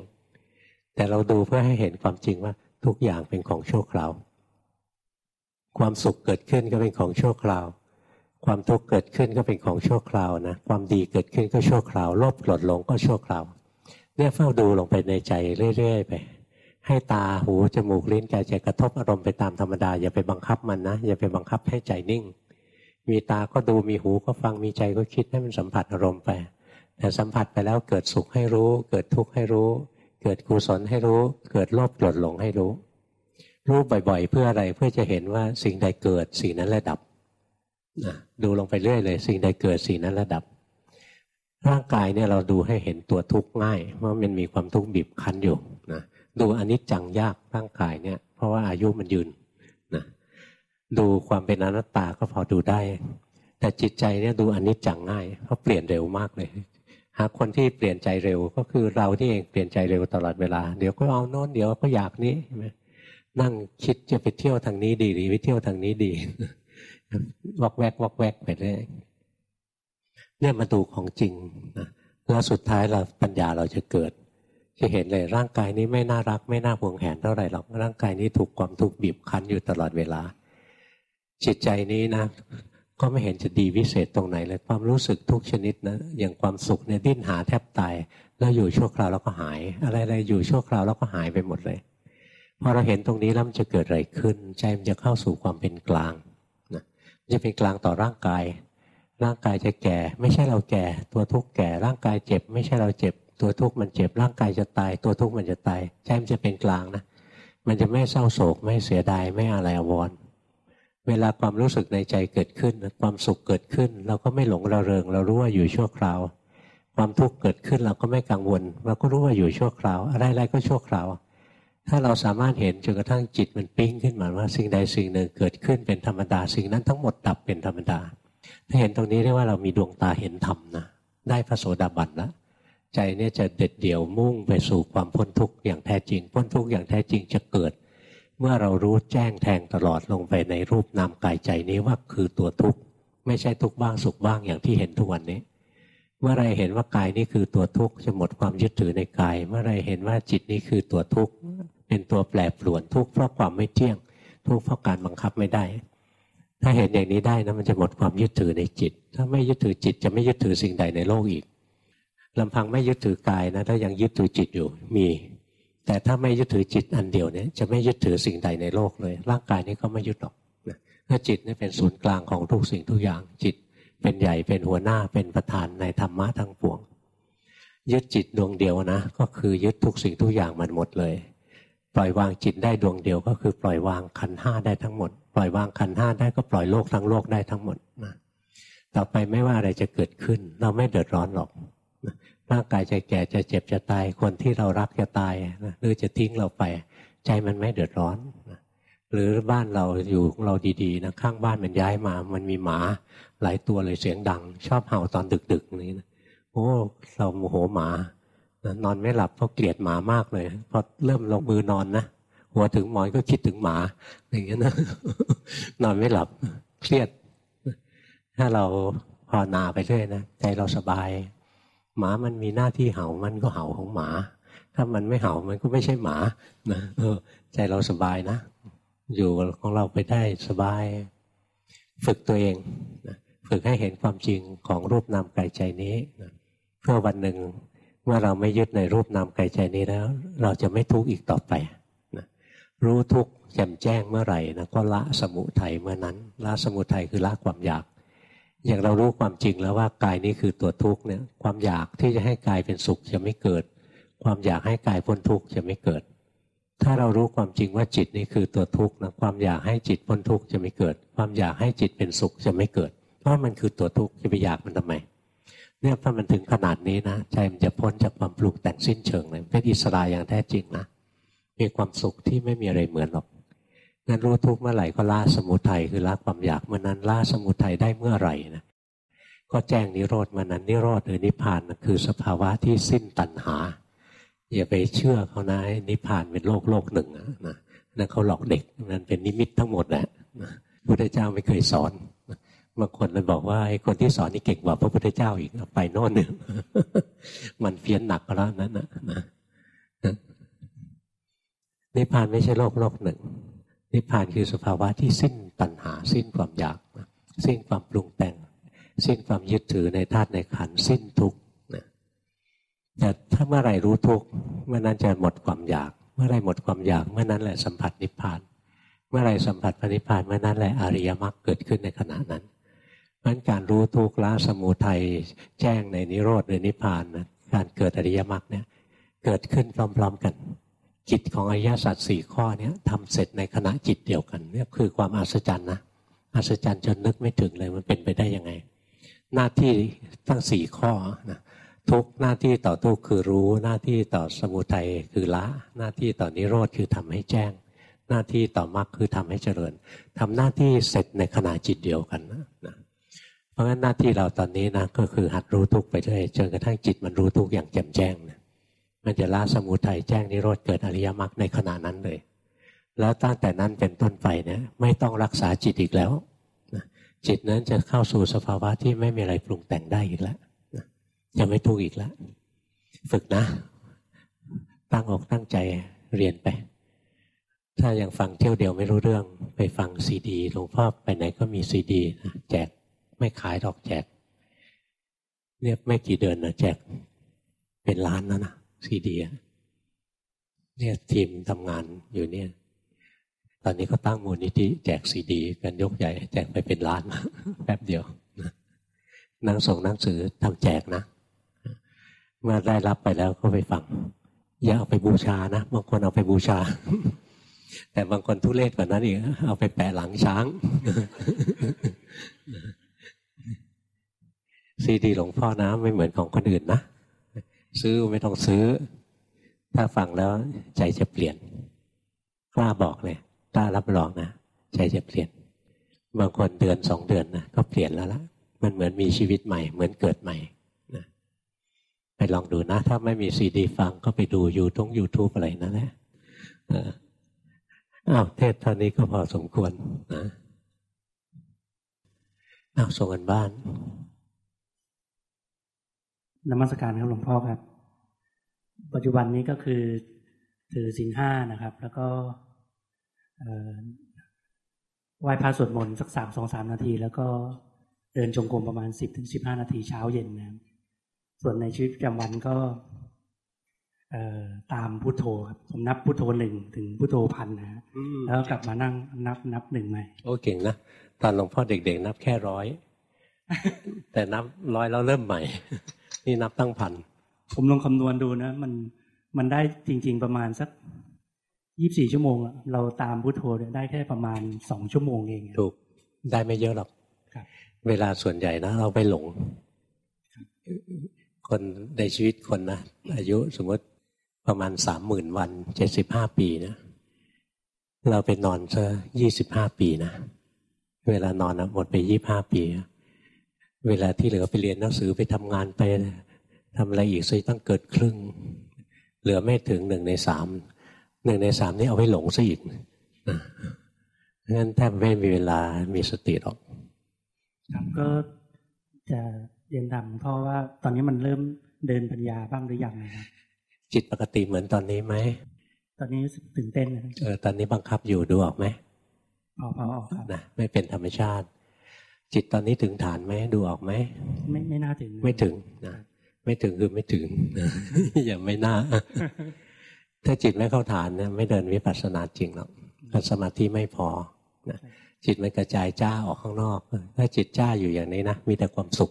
แต่เราดูเพื่อให้เห็นความจริงว่าทุกอย่างเป็นของชั่วคราว ความสุขเกิดขึ้นก็เป็นของชั่วคราว ความทุกข์เกิดขึ้นก็เป็นของชั่วคราวนะ ความดีเกิดขึ้นก็ชั่วคราวโลภโกรธหลงก็ชั่วคราว เนี่ยเฝ้าดูลงไปในใจเรื่อยๆไป ให้ตาหูจมูกลิ้นกายใจกระทบอารมณ์ไปตามธรรมดา อย่าไปบังคับมันนะ อย่าไปบังคับให้ใจนิ่ง มีตาก็ดูมีหูก็ฟังมีใจก็คิดให้มันสัมผัสอารมณ์ไป แต่สัมผัสไปแล้วเกิดสุขให้รู้ เกิดทุกข์ให้รู้ เกิดกุศลให้รู้ เกิดโลภโกรธหลงให้รู้ รู้บ่อยๆ เพื่ออะไรเพื่อจะเห็นว่าสิ่งใดเกิดสิ่งนั้นระดับนะดูลงไปเรื่อยเลย สิ่งใดเกิดสิ่งนั้นระดับ ร่างกายเนี่ยเราดูให้เห็นตัวทุกข์ง่ายว่ามันมีความทุกข์บีบคั้นอยู่นะดูอนิจจังยากร่างกายเนี่ย เพราะว่าอายุมันยืนนะดูความเป็นอนัตตาก็พอดูได้ แต่จิตใจเนี่ยดูอนิจจังง่ายเพราะเปลี่ยนเร็วมากเลยหาคนที่เปลี่ยนใจเร็วก็คือเราที่เองเปลี่ยนใจเร็วตลอดเวลา เดี๋ยวก็เอาโน้นเดี๋ยวก็อยากนี้ใช่ไหม นั่งคิดจะไปเที่ยวทางนี้ดีหรือไปเที่ยวทางนี้ดีวอกแวกวอกแวกไปเรื่อยเนี่ยมาดูของจริงนะแล้วสุดท้ายเราปัญญาเราจะเกิด จะเห็นเลยร่างกายนี้ไม่น่ารัก ไม่น่าห่วงแหนเท่าไหร่หรอกร่างกายนี้ถูกความทุกข์บีบคั้นอยู่ตลอดเวลา จิตใจนี้นะ ก็ไม่เห็นจะดีวิเศษตรงไหนเลยความรู้สึกทุกชนิดนะอย่างความสุขเนี่ยดิ้นหาแทบตาย แล้วอยู่ชั่วคราวแล้วก็หาย อะไรๆอยู่ชั่วคราวแล้วก็หายไปหมดเลย พอเราเห็นตรงนี้แล้วมันจะเกิดอะไรขึ้น ใจมันจะเข้าสู่ความเป็นกลางนะจะเป็นกลางต่อร่างกาย ร่างกายจะแก่ ไม่ใช่เราแก่ ตัวทุกข์แก่ ร่างกายเจ็บ ไม่ใช่เราเจ็บ ตัวทุกข์มันเจ็บ ร่างกายจะตาย ตัวทุกข์มันจะตาย ใจมันจะเป็นกลางนะ มันจะไม่เศร้าโศก ไม่เสียดาย ไม่อะไรอววรเวลาความรู้สึกในใจเกิดขึ้น ความสุขเกิดขึ้น เราก็ไม่หลงระเริง เรารู้ว่าอยู่ชั่วคราว ความทุกข์เกิดขึ้นเราก็ไม่กังวล เราก็รู้ว่าอยู่ชั่วคราว อะไรๆก็ชั่วคราว ถ้าเราสามารถเห็นจนกระทั่งจิตมันปิ้งขึ้นมาว่าสิ่งใดสิ่งหนึ่งเกิดขึ้นเป็นธรรมดา สิ่งนั้นทั้งหมดดับเป็นธรรมดา ถ้าเห็นตรงนี้เรียกว่าเรามีดวงตาเห็นธรรมนะได้พระโสดาบันแล้วใจเนี่ยจะเด็ดเดี่ยวมุ่งไปสู่ความพ้นทุกข์อย่างแท้จริง พ้นทุกข์อย่างแท้จริงจะเกิด เมื่อเรารู้แจ้งแทงตลอดลงไปในรูปนามกายใจนี้ว่าคือตัวทุกข์ไม่ใช่ทุกข์บ้างสุขบ้างอย่างที่เห็นทุกวันนี้ เมื่อไรเห็นว่ากายนี้คือตัวทุกข์จะหมดความยึดถือในกาย เมื่อไรเห็นว่าจิตนี้คือตัวทุกข์เป็นตัวแปรปรวนทุกข์เพราะความไม่เที่ยง ทุกข์เพราะการบังคับไม่ได้ ถ้าเห็นอย่างนี้ได้นะมันจะหมดความยึดถือในจิต ถ้าไม่ยึดถือจิตจะไม่ยึดถือสิ่งใดในโลกอีกลำพังไม่ยึดถือกายนะ ถ้ายังยึดถือจิตอยู่มี แต่ถ้าไม่ยึดถือจิตอันเดียวเนี่ยจะไม่ยึดถือสิ่งใดในโลกเลย ร่างกายนี้ก็ไม่ยึดหรอกเพราจิตนี่เป็นศูนย์กลางของทุกสิ่งทุกอย่างจิต เป็นใหญ่เป็นหัวหน้าเป็นประธานในธรรมะทั้งปวง ยึดจิตดวงเดียวนะ ก็คือยึดทุกสิ่งทุกอย่างมันหมดเลย ปล่อยวางจิตได้ดวงเดียวก็คือปล่อยวางขันห้าได้ทั้งหมด ปล่อยวางขันห้าได้ก็ปล่อยโลกทั้งโลกได้ทั้งหมดนะต่อไปไม่ว่าอะไรจะเกิดขึ้น เราไม่เดือดร้อนหรอกร่างกายจะแก่จะเจ็บจะตายคนที่เรารักจะตายนะหรือจะทิ้งเราไป ใจมันไม่เดือดร้อนนะหรือบ้านเราอยู่ของเราดีๆนะข้างบ้านมันย้ายมา มันมีหมา หลายตัวเลยเสียงดัง ชอบเห่าตอนดึกๆนี้นะโอ้เราโมโหหมานอนไม่หลับเพราะเกลียดหมามากเลยพอเริ่มลงมือนอนนะหัวถึงหมอนก็คิดถึงหมา อย่างเงี้ยนะนอนไม่หลับเครียด ถ้าเราภาวนาไปเรื่อยนะใจเราสบาย หมามันมีหน้าที่เห่ามันก็เห่าของหมา ถ้ามันไม่เห่ามันก็ไม่ใช่หมานะใจเราสบายนะ อยู่ของเราไปได้สบาย ฝึกตัวเองนะ ฝึกให้เห็นความจริงของรูปนามกายใจนี้นะเพื่อวันหนึ่งเมื่อเราไม่ยึดในรูปนามกายใจนี้แล้ว เราจะไม่ทุกข์อีกต่อไปนะรู้ทุกข์แจ่มแจ้งเมื่อไหร่นะก็ละสมุทัยเมื่อนั้น ละสมุทัยคือละความอยาก อย่างเรารู้ความจริงแล้วว่ากายนี้คือตัวทุกข์เนี่ยความอยากที่จะให้กายเป็นสุขจะไม่เกิด ความอยากให้กายพ้นทุกข์จะไม่เกิด ถ้าเรารู้ความจริงว่าจิตนี่คือตัวทุกข์นะความอยากให้จิตพ้นทุกข์จะไม่เกิด ความอยากให้จิตเป็นสุขจะไม่เกิด เพราะมันคือตัวทุกข์จะไปอยากมันทำไมเนี่ยพอมันถึงขนาดนี้นะใจมันจะพ้นจากความปลุกแต่งสิ้นเชิงเลยเป็นอิสระอย่างแท้จริงนะมีความสุขที่ไม่มีอะไรเหมือนหรอกงั้นรู้ทุกเมื่อไหร่ก็ละสมุทัยคือละความอยากเมื่อนั้นละสมุทัยได้เมื่อไหร่นะก็แจ้งนิโรธมานั้นนิโรธหรือนิพพานคือสภาวะที่สิ้นตัณหา อย่าไปเชื่อเขานะนิพพานเป็นโลกโลกหนึ่งนะนั่นเขาหลอกเด็กนั่นเป็นนิมิตทั้งหมดแหละพุทธเจ้าไม่เคยสอน บางคนเลยบอกว่าไอ้คนที่สอนนี่เก่งกว่าพระพุทธเจ้าอีกไปโน่นหนึ่งมันเพี้ยนหนักแล้วนั้นนะนิพพานไม่ใช่โลกโลกหนึ่ง นิพพานคือสภาวะที่สิ้นตัณหา สิ้นความอยาก สิ้นความปรุงแต่ง สิ้นความยึดถือในธาตุในขันสิ้นทุกข์แต่ถ้าเมื่อไรรู้ทุกข์เมื่อนั้นจะหมดความอยาก เมื่อไรหมดความอยากเมื่อนั้นแหละสัมผัสนิพพาน เมื่อไรสัมผัสพระนิพพานเมื่อนั้นแหละอริยมรรคเกิดขึ้นในขณะนั้น เพราะการรู้ทุกข์ละสมุทัยแจ้งในนิโรธหรือนิพพานนะการเกิดอริยมรรคเนี่ยเกิดขึ้นพร้อมๆกันจิตของอริยสัจสี่ข้อนี้ทำเสร็จในขณะจิตเดียวกันเนี่ยคือความอัศจรรย์นะอัศจรรย์จนนึกไม่ถึงเลยมันเป็นไปได้ยังไง หน้าที่ทั้งสี่ข้อนะทุกหน้าที่ต่อทุกคือรู้ หน้าที่ต่อสมุทัยคือละ หน้าที่ต่อนิโรธคือทำให้แจ้ง หน้าที่ต่อมรรคคือทำให้เจริญทำหน้าที่เสร็จในขณะจิตเดียวกันนะ เพราะงั้นหน้าที่เราตอนนี้นะก็คือหัดรู้ทุกไปเรื่อยจนกระทั่งจิตมันรู้ทุกอย่างแจ่มแจ้งนะมันจะละสมุทัยแจ้งนิโรธเกิดอริยมรรคในขณะนั้นเลย แล้วตั้งแต่นั้นเป็นต้นไปเนี่ยไม่ต้องรักษาจิตอีกแล้วนะจิตนั้นจะเข้าสู่สภาวะที่ไม่มีอะไรปรุงแต่งได้อีกแล้วนะจะไม่ทุกข์อีกแล้ว ฝึกนะ ตั้งอกตั้งใจเรียนไป ถ้ายังฟังเที่ยวเดียวไม่รู้เรื่อง ไปฟังซีดีหลวงพ่อไปไหนก็มีซีดีนะแจก ไม่ขายดอกแจกเนี่ยไม่กี่เดือนนะแจก เป็นล้านแล้วนะซีดีเนี่ยทีมทำงานอยู่เนี่ย ตอนนี้ก็ตั้งมูลนิธิแจกซีดี กันยกใหญ่ แจกไปเป็นล้านแป๊บเดียวนั่งส่งหนังสือทำแจกนะ เมื่อได้รับไปแล้วก็ไปฟัง อย่าเอาไปบูชานะบางคนเอาไปบูชา แต่บางคนทุเรศกว่านั้นอีกเอาไปแปะหลังช้าง ซีดีหลวงพ่อนะไม่เหมือนของคนอื่นนะ ซื้อไม่ต้องซื้อ ถ้าฟังแล้วใจจะเปลี่ยน กล้าบอกเลยกล้ารับรองนะ ใจจะเปลี่ยน บางคนเดือนสองเดือนนะก็เปลี่ยนแล้วละมันเหมือนมีชีวิตใหม่ เหมือนเกิดใหม่นะไปลองดูนะ ถ้าไม่มีซีดีฟังก็ไปดูยูทงยูทูบอะไรนั่นแหละอ้าวเทศเท่านี้ก็พอสมควรนะอ้าวส่งกันบ้าน นมัสการครับหลวงพ่อครับ ปัจจุบันนี้ก็คือถือสินห้านะครับ แล้วก็ไหว้พระสวดมนต์สักสามสองสามนาที แล้วก็เดินจงกรมประมาณสิบถึงสิบห้านาทีเช้าเย็นนะครับส่วนในชีวิตประจำวันก็ตามพุโทโธครับผมนับพุโทโธหนึ่งถึงพุโทโธพันนะแล้วกลับมานั่งนับนับหนึ่งใหม่โอ้เก่งนะตอนหลวงพ่อเด็ก ๆ นับแค่ร้อยแต่นับร้อยแล้วเริ่มใหม่ นี่นับตั้งพันผมลองคำนวณดูนะ มันมันได้จริง ๆประมาณสักยี่สี่ชั่วโมง เราตามพุทโธได้แค่ประมาณสองชั่วโมงเองถูกได้ไม่เยอะหรอกเวลาส่วนใหญ่นะ เราไปหลง คนในชีวิตคนนะอายุสมมติประมาณสามหมื่นวันเจ็ดสิบห้าปีนะเราไปนอนซะยี่สิบห้าปีนะ เวลานอนนะหมดไปยี่ห้าปี เวลาที่เหลือไปเรียนหนังสือไปทำงานไปทำอะไรอีกซะต้องเกิดครึ่ง เหลือไม่ถึงหนึ่งในสามหนึ่งในสามนี้เอาไว้หลงซะอีกนะงั้นแทบไม่มีเวลามีสติหรอกครับก็จะเรียนถามเพราะว่าตอนนี้มันเริ่มเดินปัญญาบ้างหรือยังนะครับจิตปกติเหมือนตอนนี้ไหมตอนนี้รู้สึกตื่นเต้นนะครับเออตอนนี้บังคับอยู่ดูออกไหมพอพอออกครับนะไม่เป็นธรรมชาติ จิตตอนนี้ถึงฐานไหมดูออกไหมไม่ไม่น่าถึงนะไม่ถึงนะไม่ถึงคือไม่ถึงอย่าไม่น่า ถ้าจิตไม่เข้าฐานเนี่ยไม่เดินวิปัสสนาจริงหรอกถ้าสมาธิไม่พอนะจิตมันกระจายจ้าออกข้างนอก ถ้าจิตจ้าอยู่อย่างนี้นะมีแต่ความสุข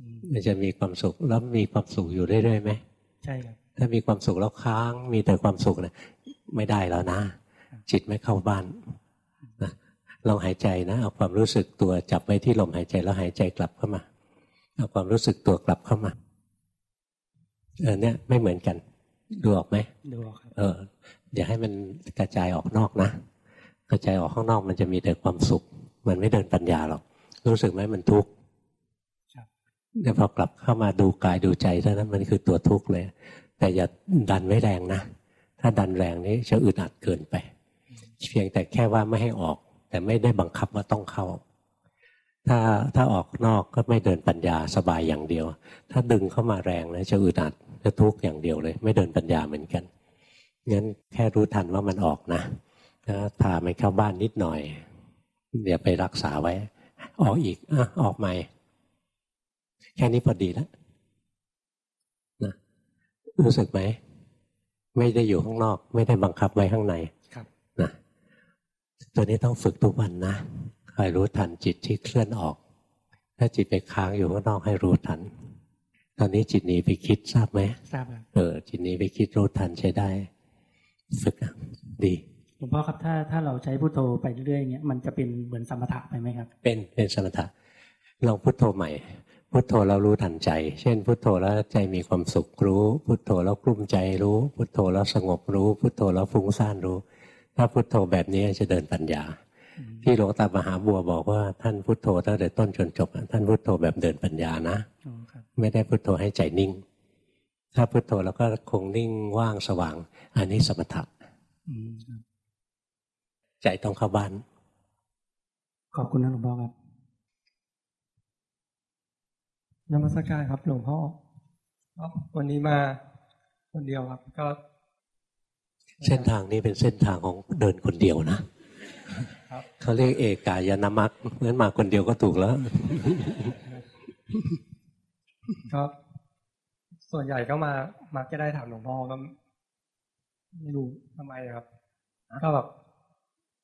อืมมันจะมีความสุขแล้วมีความสุขอยู่เรื่อยๆไหมใช่ครับถ้ามีความสุขแล้วค้าง มีแต่ความสุขนะไม่ได้แล้วนะ จิตไม่เข้าบ้านนะ ลองหายใจนะเอาความรู้สึกตัวจับไว้ที่ลมหายใจแล้วหายใจกลับเข้ามาเอาความรู้สึกตัวกลับเข้ามาเออเนี่ยไม่เหมือนกัน ดูออกไหมดูออกครับเอออย่าให้มันกระจายออกนอกนะ กระจายออกข้างนอกมันจะมีแต่ความสุข มันไม่เดินปัญญาหรอกรู้สึกไหมมันทุกข์ครับเดี๋ยวพอกลับเข้ามาดูกายดูใจเท่านั้นมันคือตัวทุกข์เลย แต่อย่าดันไว้แรงนะถ้าดันแรงนี้จะอึดอัดเกินไป เพียงแต่แค่ว่าไม่ให้ออก แต่ไม่ได้บังคับว่าต้องเข้า ถ้าถ้าออกนอกก็ไม่เดินปัญญาสบายอย่างเดียว ถ้าดึงเข้ามาแรงนะจะอึดอัดจะทุกข์อย่างเดียวเลย ไม่เดินปัญญาเหมือนกันงั้นแค่รู้ทันว่ามันออกนะแล้วพามันเข้าบ้านนิดหน่อยอย่าไปรักษาไว้ ออกอีกอะออกใหม่ แค่นี้พอดีแล้วนะรู้สึกไหม ไม่ได้อยู่ข้างนอก ไม่ได้บังคับไว้ข้างใน ตัวนี้ต้องฝึกทุกวันนะคอยรู้ทันจิตที่เคลื่อนออก ถ้าจิตไปค้างอยู่ข้างนอกให้รู้ทัน ตอนนี้จิตหนีไปคิดทราบไหมทราบครับเออจิตหนีไปคิดรู้ทันใช้ได้ ฝึกอะดีหลวงพ่อครับถ้าถ้าเราใช้พุทโธไปเรื่อยๆเงี้ยมันจะเป็นเหมือนสมถะไปไหมครับ เป็นเป็นสมถะลองพุทโธใหม่พุทโธแล้วรู้ทันใจ เช่น พุทโธแล้วใจมีความสุขรู้ พุทโธแล้วกลุ้มใจรู้ พุทโธแล้วสงบรู้ พุทโธแล้วฟุ้งซ่านรู้ ถ้าพุทโธแบบนี้จะเดินปัญญา ที่หลวงตามหาบัวบอกว่าท่านพุทโธตั้งแต่ต้นจนจบอะท่านพุทโธแบบเดินปัญญานะอ๋อครับไม่ได้พุทโธให้ใจนิ่ง ถ้าพุทโธแล้วก็คงนิ่งว่างสว่าง อันนี้สมถะอืมครับใจต้องเข้าบ้าน ขอบคุณนะหลวงพ่อครับนมัสการครับหลวงพ่อครับวันนี้มาคนเดียวครับก็ เส้นทางนี้เป็นเส้นทางของเดินคนเดียวนะครับเขาเรียกเอกายนามัคงั้นมาคนเดียวก็ถูกแล้วก็ส่วนใหญ่ก็มามักจะได้ถามหลวงพ่อก็ไม่รู้ทำไมครับ ก็แบบ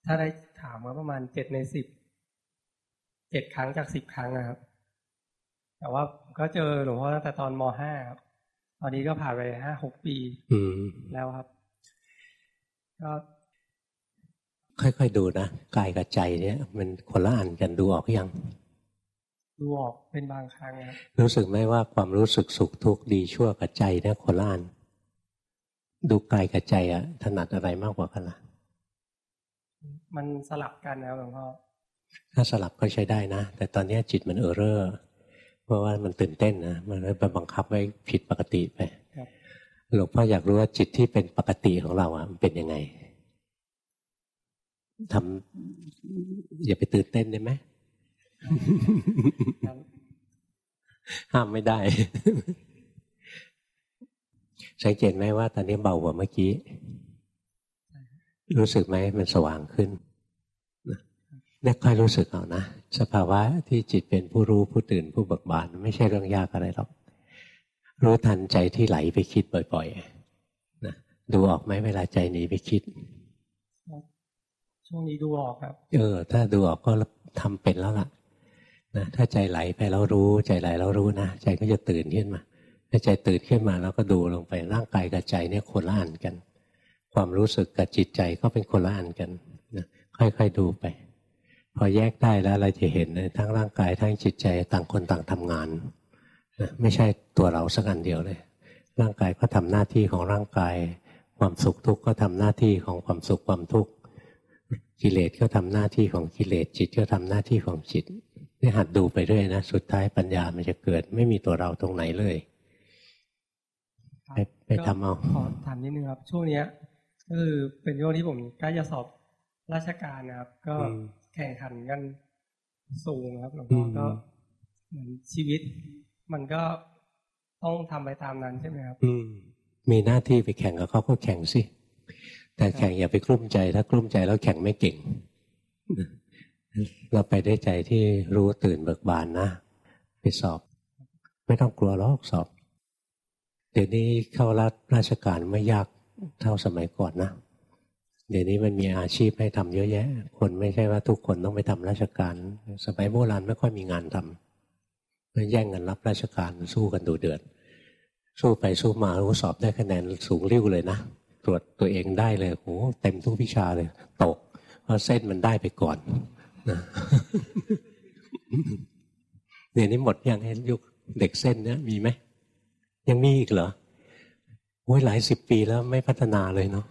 ถ้าได้ถามมาประมาณเจ็ดในสิบเจ็ดครั้งจากสิบครั้งนะครับ แต่ว่าผมก็เจอหลวงพ่อตั้งแต่ตอนมห้าครับ ตอนนี้ก็ผ่านไปห้าหกปีอืมแล้วครับ ก็ค่อยๆดูนะกายกับใจเนี่ย มันคนละอันกันดูออกยังดูออกเป็นบางครั้งครับรู้สึกไหมว่าความรู้สึกสุขทุกข์ดีชั่วกับใจเนี่ยคนละอันดูกายกับใจอะถนัดอะไรมากกว่ากันล่ะมันสลับกันนะครับหลวงพ่อถ้าสลับก็ใช้ได้นะ แต่ตอนนี้จิตมันเออเรอร์เพราะว่ามันตื่นเต้นนะมันเลยไปบังคับไว้ผิดปกติไปครับ หลวงพ่ออยากรู้ว่าจิตที่เป็นปกติของเราอะมันเป็นยังไงทำอย่าไปตื่นเต้นได้ไหมห้ามไม่ได้ สังเกตไหมว่า ตอนนี้เบากว่าเมื่อกี้ รู้สึกไหมมันสว่างขึ้นนี่ค่อยรู้สึกเอานะ สภาวะที่จิตเป็นผู้รู้ผู้ตื่นผู้เบิกบาน ไม่ใช่เรื่องยากอะไรหรอก รู้ทันใจที่ไหลไปคิดบ่อยๆนะดูออกไหมเวลาใจหนีไปคิด ช่วงนี้ดูออกครับ เออ ถ้าดูออกก็ทำเป็นแล้วล่ะนะถ้าใจไหลไปแล้วรู้ใจไหลแล้วรู้นะใจก็จะตื่นขึ้นมาถ้าใจตื่นขึ้นมาแล้วก็ดูลงไปร่างกายกับใจเนี่ยคนละอันกัน ความรู้สึกกับจิตใจก็เป็นคนละอันกันนะค่อยๆดูไป พอแยกได้แล้วเราจะเห็นเลยทั้งร่างกายทั้งจิตใจต่างคนต่างทำงานนะ ไม่ใช่ตัวเราสักอันเดียวเลย ร่างกายก็ทำหน้าที่ของร่างกาย ความสุขทุกข์ก็ทำหน้าที่ของความสุขความทุกข์กิเลสก็ทำหน้าที่ของกิเลสจิตก็ทำหน้าที่ของจิตนี่หัดดูไปเรื่อยนะสุดท้ายปัญญามันจะเกิด ไม่มีตัวเราตรงไหนเลยครับไปไปทำเอาก็ขอถามนิดนึงครับ ช่วงเนี้ยก็คือเป็นช่วงที่ผมใกล้จะสอบราชการนะครับ ก็อืมแข่งขันกันสูงครับหลวงพ่ออมก็เหมือนชีวิต มันก็ต้องทำไปตามนั้นใช่ไหมครับ อืม มีหน้าที่ไปแข่งกับเขาก็แข่งสิ แต่แข่งอย่าไปกลุ้มใจ ถ้ากลุ้มใจแล้วแข่งไม่เก่ง เราไปได้ใจที่รู้ตื่นเบิกบานนะ ไปสอบ ไม่ต้องกลัวหรอกสอบ เดี๋ยวนี้เข้ารับราชการไม่ยากเท่าสมัยก่อนนะเดี๋ยวนี้มันมีอาชีพให้ทำเยอะแยะ คนไม่ใช่ว่าทุกคนต้องไปทำราชการ สมัยโบราณไม่ค่อยมีงานทำ แย่งกันรับราชการสู้กันดูเดือด สู้ไปสู้มารู้สอบได้คะแนนสูงริ้วเลยนะตรวจตัวเองได้เลยโหเต็มทุกวิชาเลย ตกเพราะเส้นมันได้ไปก่อนนะเดี๋ยวนี้หมดยังให้ยุคเด็กเส้นเนี้ยมีไหมยังมีอีกเหรอโอ้ยหลายสิบปีแล้วไม่พัฒนาเลยเนาะ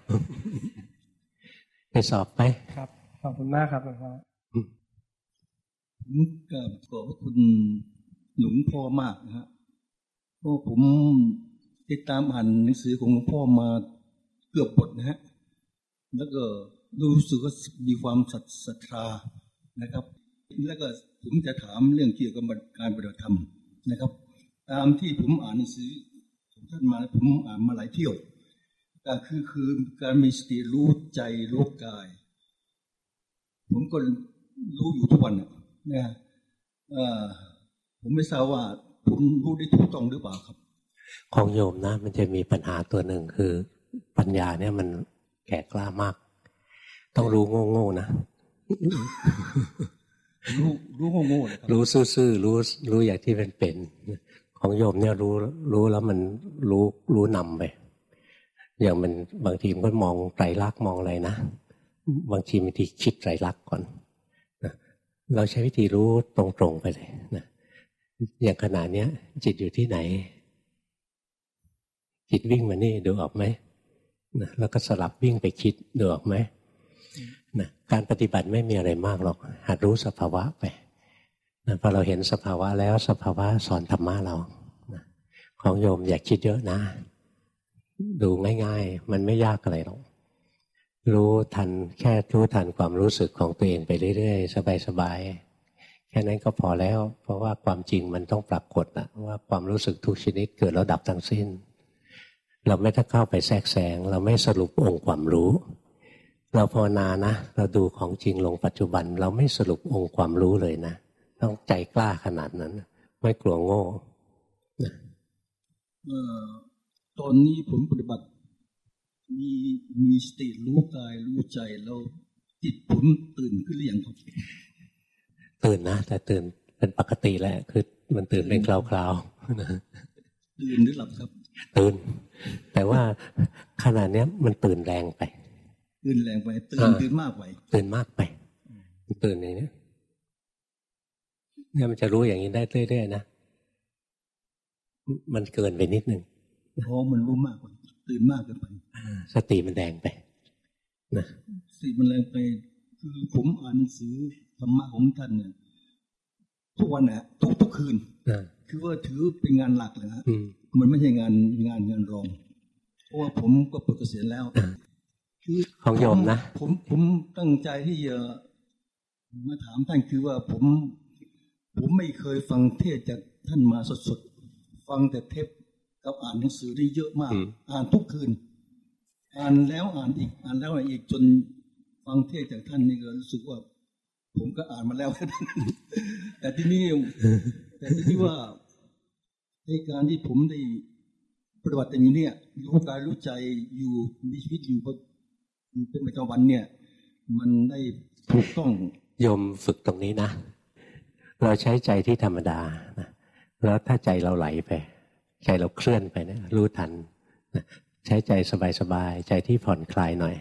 ไปสอบไปครับขอบคุณมากครับหลวงพ่อผมกราบขอบพระคุณ หลวงพ่อมากนะฮะเพราะผมติดตามอ่านหนังสือของหลวงพ่อมาเกือบบทนะฮะแล้วก็รู้สึกว่ามีความศรัทธานะครับ แล้วก็ผมจะถามเรื่องเกี่ยวกับการปฏิบัติธรรมนะครับ ตามที่ผมอ่านหนังสือของท่านมาผมอ่านมาหลายเที่ยวก็คือคือการมีสติรู้ใจรู้กาย ผมก็รู้อยู่ทุกวันนะนะเอ่อ ผมไม่ทราบว่าผมรู้ได้ถูกต้องหรือเปล่าครับ ของโยมนะ มันจะมีปัญหาตัวหนึ่งคือ ปัญญาเนี่ยมันแก่กล้ามาก ต้องรู้โง่ๆนะรู้รู้โง่ๆนะครับรู้ซื่อๆรู้รู้อย่างที่เป็นเป็นของโยมเนี่ยรู้รู้แล้วมันรู้รู้นำไปอย่างมันบางทีมันก็มองไตรลักษณ์มองอะไรนะบางทีบางทีคิดไตรลักษณ์ก่อนนะเราใช้วิธีรู้ตรงๆไปเลยนะ อย่างขณะเนี้ย จิตอยู่ที่ไหน จิตวิ่งมานี่ดูออกไหมนะแล้วก็สลับวิ่งไปคิดดูออกไหมนะการปฏิบัติไม่มีอะไรมากหรอกหัดรู้สภาวะไปนะพอเราเห็นสภาวะแล้วสภาวะสอนธรรมะเรานะของโยมอย่าคิดเยอะนะ ดูง่าย ๆ มันไม่ยากอะไรหรอกรู้ทันแค่รู้ทันความรู้สึกของตัวเองไปเรื่อยๆ สบายๆ ค่นั้นก็พอแล้ว เพราะว่าความจริงมันต้องปรากฏนะว่าความรู้สึกทุกชนิดเกิดแล้วดับทั้งสิ้น เราไม่ต้องเข้าไปแทรกแซงเราไม่สรุปองค์ความรู้ เราภาวนานะ เราดูของจริงลงปัจจุบัน เราไม่สรุปองค์ความรู้เลยนะ ต้องใจกล้าขนาดนั้น ไม่กลัวโง่เอ่อตอนนี้ผมปฏิบัติ มีมีสติรู้กายรู้ใจแล้วจิตผมตื่นขึ้นหรือยังครับ ตื่นนะแต่ตื่นเป็นปกติแหละ คือมันตื่นเป็นคราวๆนะตื่นหรือหลับครับ ตื่น แต่ว่าขนาดนี้ยมันตื่นแรงไป ตื่นแรงไป ตื่นอ่าตื่นมากไป ตื่นมากไป ตื่นอย่างนี้เนี่ยมันจะรู้อย่างนี้ได้เรื่อยๆนะ มันเกินไปนิดนึงเพราะมันรู้มากกว่าตื่นมากเกินไปสติมันแดงไปนะสติมันแรงไป คือผมอ่านหนังสือ ธรรมะของท่านเนี่ยทุกวันน่ะทุกทุกคืนนะคือว่าถือเป็นงานหลักเลยฮะอืมมันไม่ใช่งานงานงานรอง เพราะว่าผมก็ปลดเกษียณแล้วคือของโยมนะผมผมตั้งใจที่จะมาถามท่านคือว่าผม ผมไม่เคยฟังเทศน์จากท่านมาสดๆฟังแต่เทปกับอ่านหนังสือได้เยอะมากอืมอ่านทุกคืน อ่านแล้วอ่านอีก อ่านแล้วอ่านอีกจนฟังเทศน์จากท่านนี่ก็รู้สึกว่า ผมก็อ่านมาแล้ว แต่ที่นี่แต่ที่ว่าในการที่ผมได้ปฏิบัติอยู่เนี่ยรู้กายรู้ใจอยู่มีชีวิตอยู่ประอยู่เป็นประจำวันเนี่ย มันได้ถูกต้องโยมฝึกตรงนี้นะ เราใช้ใจที่ธรรมดานะแล้วถ้าใจเราไหลไป ใจเราเคลื่อนไปเนะรู้ทันนะใช้ใจสบายๆใจที่ผ่อนคลายหน่อย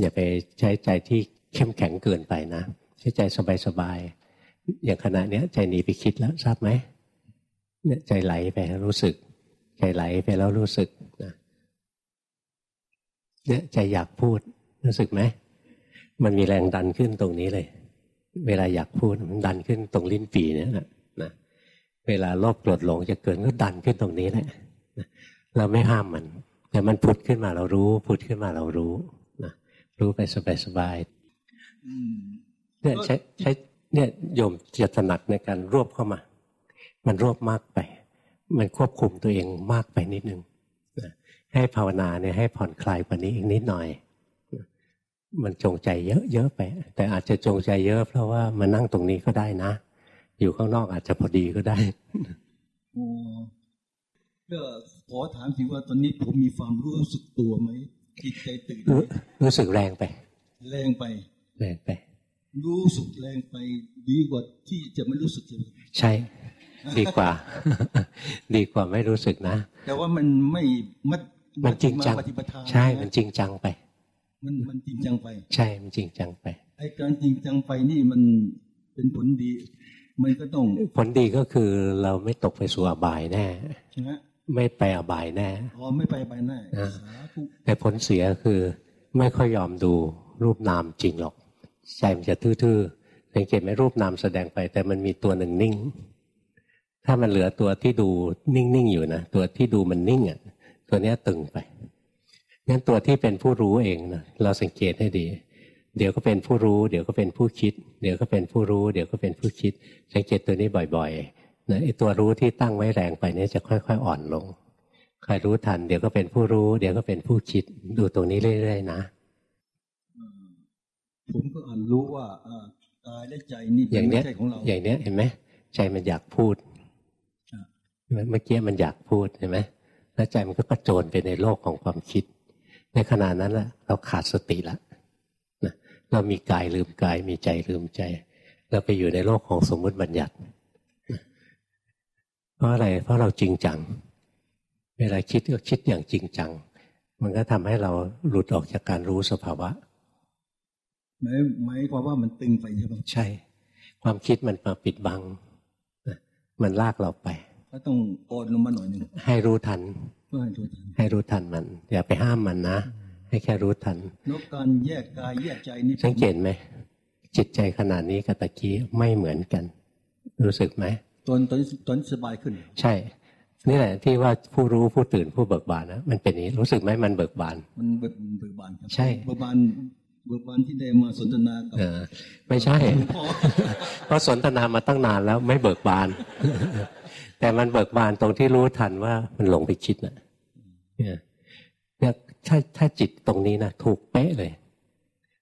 อย่าไปใช้ใจที่เข้มแข็งเกินไปนะ ช้ใจสบายๆอย่างขณะเนี้ยใจหนีไปคิดแล้วทราบไหมเนี่ยใจไหลไปรู้สึก ใจไหลไปแล้วรู้สึกนะเนี่ยใจอยากพูดรู้สึกไหมมันมีแรงดันขึ้นตรงนี้เลย เวลาอยากพูดมันดันขึ้นตรงลิ้นปีเนี่ยนะนะเวลาโลภโกรธหลงจะเกิดก็ดันขึ้นตรงนี้แหละนะเราไม่ห้ามมัน แต่มันผุดขึ้นมาเรารู้ผุดขึ้นมาเรารู้นะรู้ไปสบายอืมๆ เนี่ยใช้ใช้เนี่ยโยมจะถนัดในการรวบเข้ามา มันรวบมากไป มันควบคุมตัวเองมากไปนิดนึงให้ภาวนาเนี่ยให้ผ่อนคลายกว่านี้อีกนิดหน่อย มันจงใจเยอะๆไป แต่อาจจะจงใจเยอะ เพราะว่ามานั่งตรงนี้ก็ได้นะ อยู่ข้างนอกอาจจะพอดีก็ได้อก็ขอถามถึงว่าตอนนี้ผมมีความรู้สึกตัวไหมจิตใจตื่นรู้สึกแรงไป แรงไป แรงไป รู้สึกแรงไปดีกว่าที่จะไม่รู้สึกใช่ ดีกว่า ดีกว่าไม่รู้สึกนะ แต่ว่ามันไม่มันมันจริงจังใช่ มันจริงจังไป มันมันจริงจังไป ใช่ มันจริงจังไปไอ้การจริงจังไปนี่มันเป็นผลดี มันก็ต้อง ผลดีก็คือเราไม่ตกไปสู่อบายแน่ใช่ไหมไม่ไปอบายแน่อ๋อไม่ไปอบายแน่แต่ผลเสียคือไม่ค่อยยอมดูรูปนามจริงหรอก ใจมันจะทื่อๆสังเกตไหมรูปนามแสดงไป แต่มันมีตัวหนึ่งนิ่ง ถ้ามันเหลือตัวที่ดูนิ่งๆอยู่นะตัวที่ดูมันนิ่งอะตัวนี้ตึงไปงั้นตัวที่เป็นผู้รู้เองนะเราสังเกตให้ดี เดี๋ยวก็เป็นผู้รู้ เดี๋ยวก็เป็นผู้คิด เดี๋ยวก็เป็นผู้รู้ เดี๋ยวก็เป็นผู้คิด สังเกตตัวนี้บ่อยๆนะไอ้ตัวรู้ที่ตั้งไว้แรงไปนี่จะค่อย ๆ อ่อนลงใครรู้ทัน เดี๋ยวก็เป็นผู้รู้ เดี๋ยวก็เป็นผู้คิด ดูตรงนี้เรื่อยๆนะ ผมก็อ่านรู้ว่ากายและใจนี่เป็นไม่ใช่ของเราอย่างเนี้ยเห็นไหมใจมันอยากพูดเมื่อกี้มันอยากพูดเห็นไหมแล้วใจมันก็กระโจนไปในโลกของความคิด ในขณะนั้นแหละเราขาดสติแล้วนะเรามีกายลืมกายมีใจลืมใจ เราไปอยู่ในโลกของสมมุติบัญญัติ เพราะอะไรเพราะเราจริงจัง เวลาคิดก็คิดอย่างจริงจัง มันก็ทำให้เราหลุดออกจากการรู้สภาวะ หมายหมายความว่ามันตึงไปใช่ไหมใช่ ความคิดมันมาปิดบังมันลากเราไป ก็ต้องโอนลงมาหน่อยหนึ่งให้รู้ทัน ให้รู้ทันให้รู้ทันมันอย่าไปห้ามมันนะ ให้แค่รู้ทันนกการแยกกายแยกใจนี่สังเกตไหมจิตใจขนาดนี้กับตะกี้ไม่เหมือนกัน รู้สึกไหมตอนตอนตอนสบายขึ้น ใช่ นี่แหละที่ว่าผู้รู้ผู้ตื่นผู้เบิกบานนะมันเป็นนี้รู้สึกไหมมันเบิกบาน มันเบิกเบิกบานครับใช่เบิกบาน เบิกบานที่ได้มาสนทนากับไม่ใช่ เพราะสนทนามาตั้งนานแล้วไม่เบิกบาน แต่มันเบิกบานตรงที่รู้ทันว่ามันหลงไปคิดนะเนี่ยถ้าถ้าจิตตรงนี้นะถูกเป๊ะเลย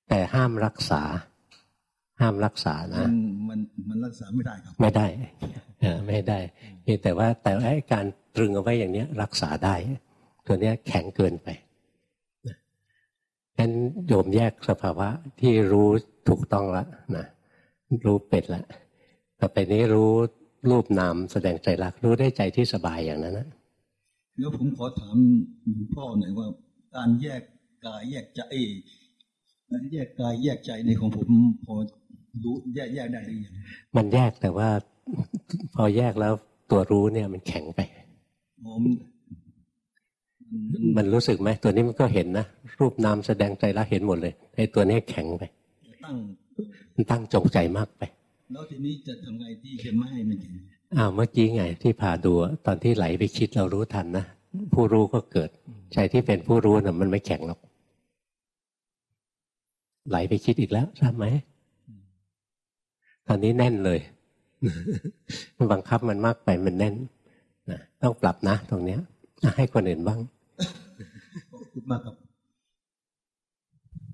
แต่ห้ามรักษา ห้ามรักษานะ มันมันรักษาไม่ได้ครับ ไม่ได้เออไม่ได้เพียงแต่ว่าแต่ไอ้การตรึงเอาไว้อย่างเนี้ย รักษาได้ ตัวเนี้ยแข็งเกินไป งั้นโยมแยกสภาวะที่รู้ถูกต้องละนะรู้เป็ดละต่อไปนี้รู้รูปนามแสดงใจรักรู้ได้ใจที่สบายอย่างนั้นนะแล้วผมขอถามหลวงพ่อหน่อยว่า การแยกกายแยกใจแยกกายแยกใจในของผมพอรู้แยกแยกได้หรือยังมันแยกแต่ว่า พอแยกแล้วตัวรู้เนี่ยมันแข็งไป มันรู้สึกไหมตัวนี้มันก็เห็นนะ รูปนามแสดงใจรักเห็นหมดเลยไอ้ตัวนี้แข็งไปตั้งมันตั้งจงใจมากไป แล้วทีนี้จะทำไงที่จะไม่ให้มันแข็งอ้าวเมื่อกี้ไงที่พาดูตอนที่ไหลไปคิดเรารู้ทันนะผู้รู้ก็เกิดใจที่เป็นผู้รู้น่ะ มันไม่แข็งหรอก ไหลไปคิดอีกแล้วทราบไหมตอนนี้แน่นเลยบังคับมันมากไปมันแน่นนะต้องปรับนะ ตรงเนี้ยให้คนอื่นบ้าง ขอบคุณมากครับ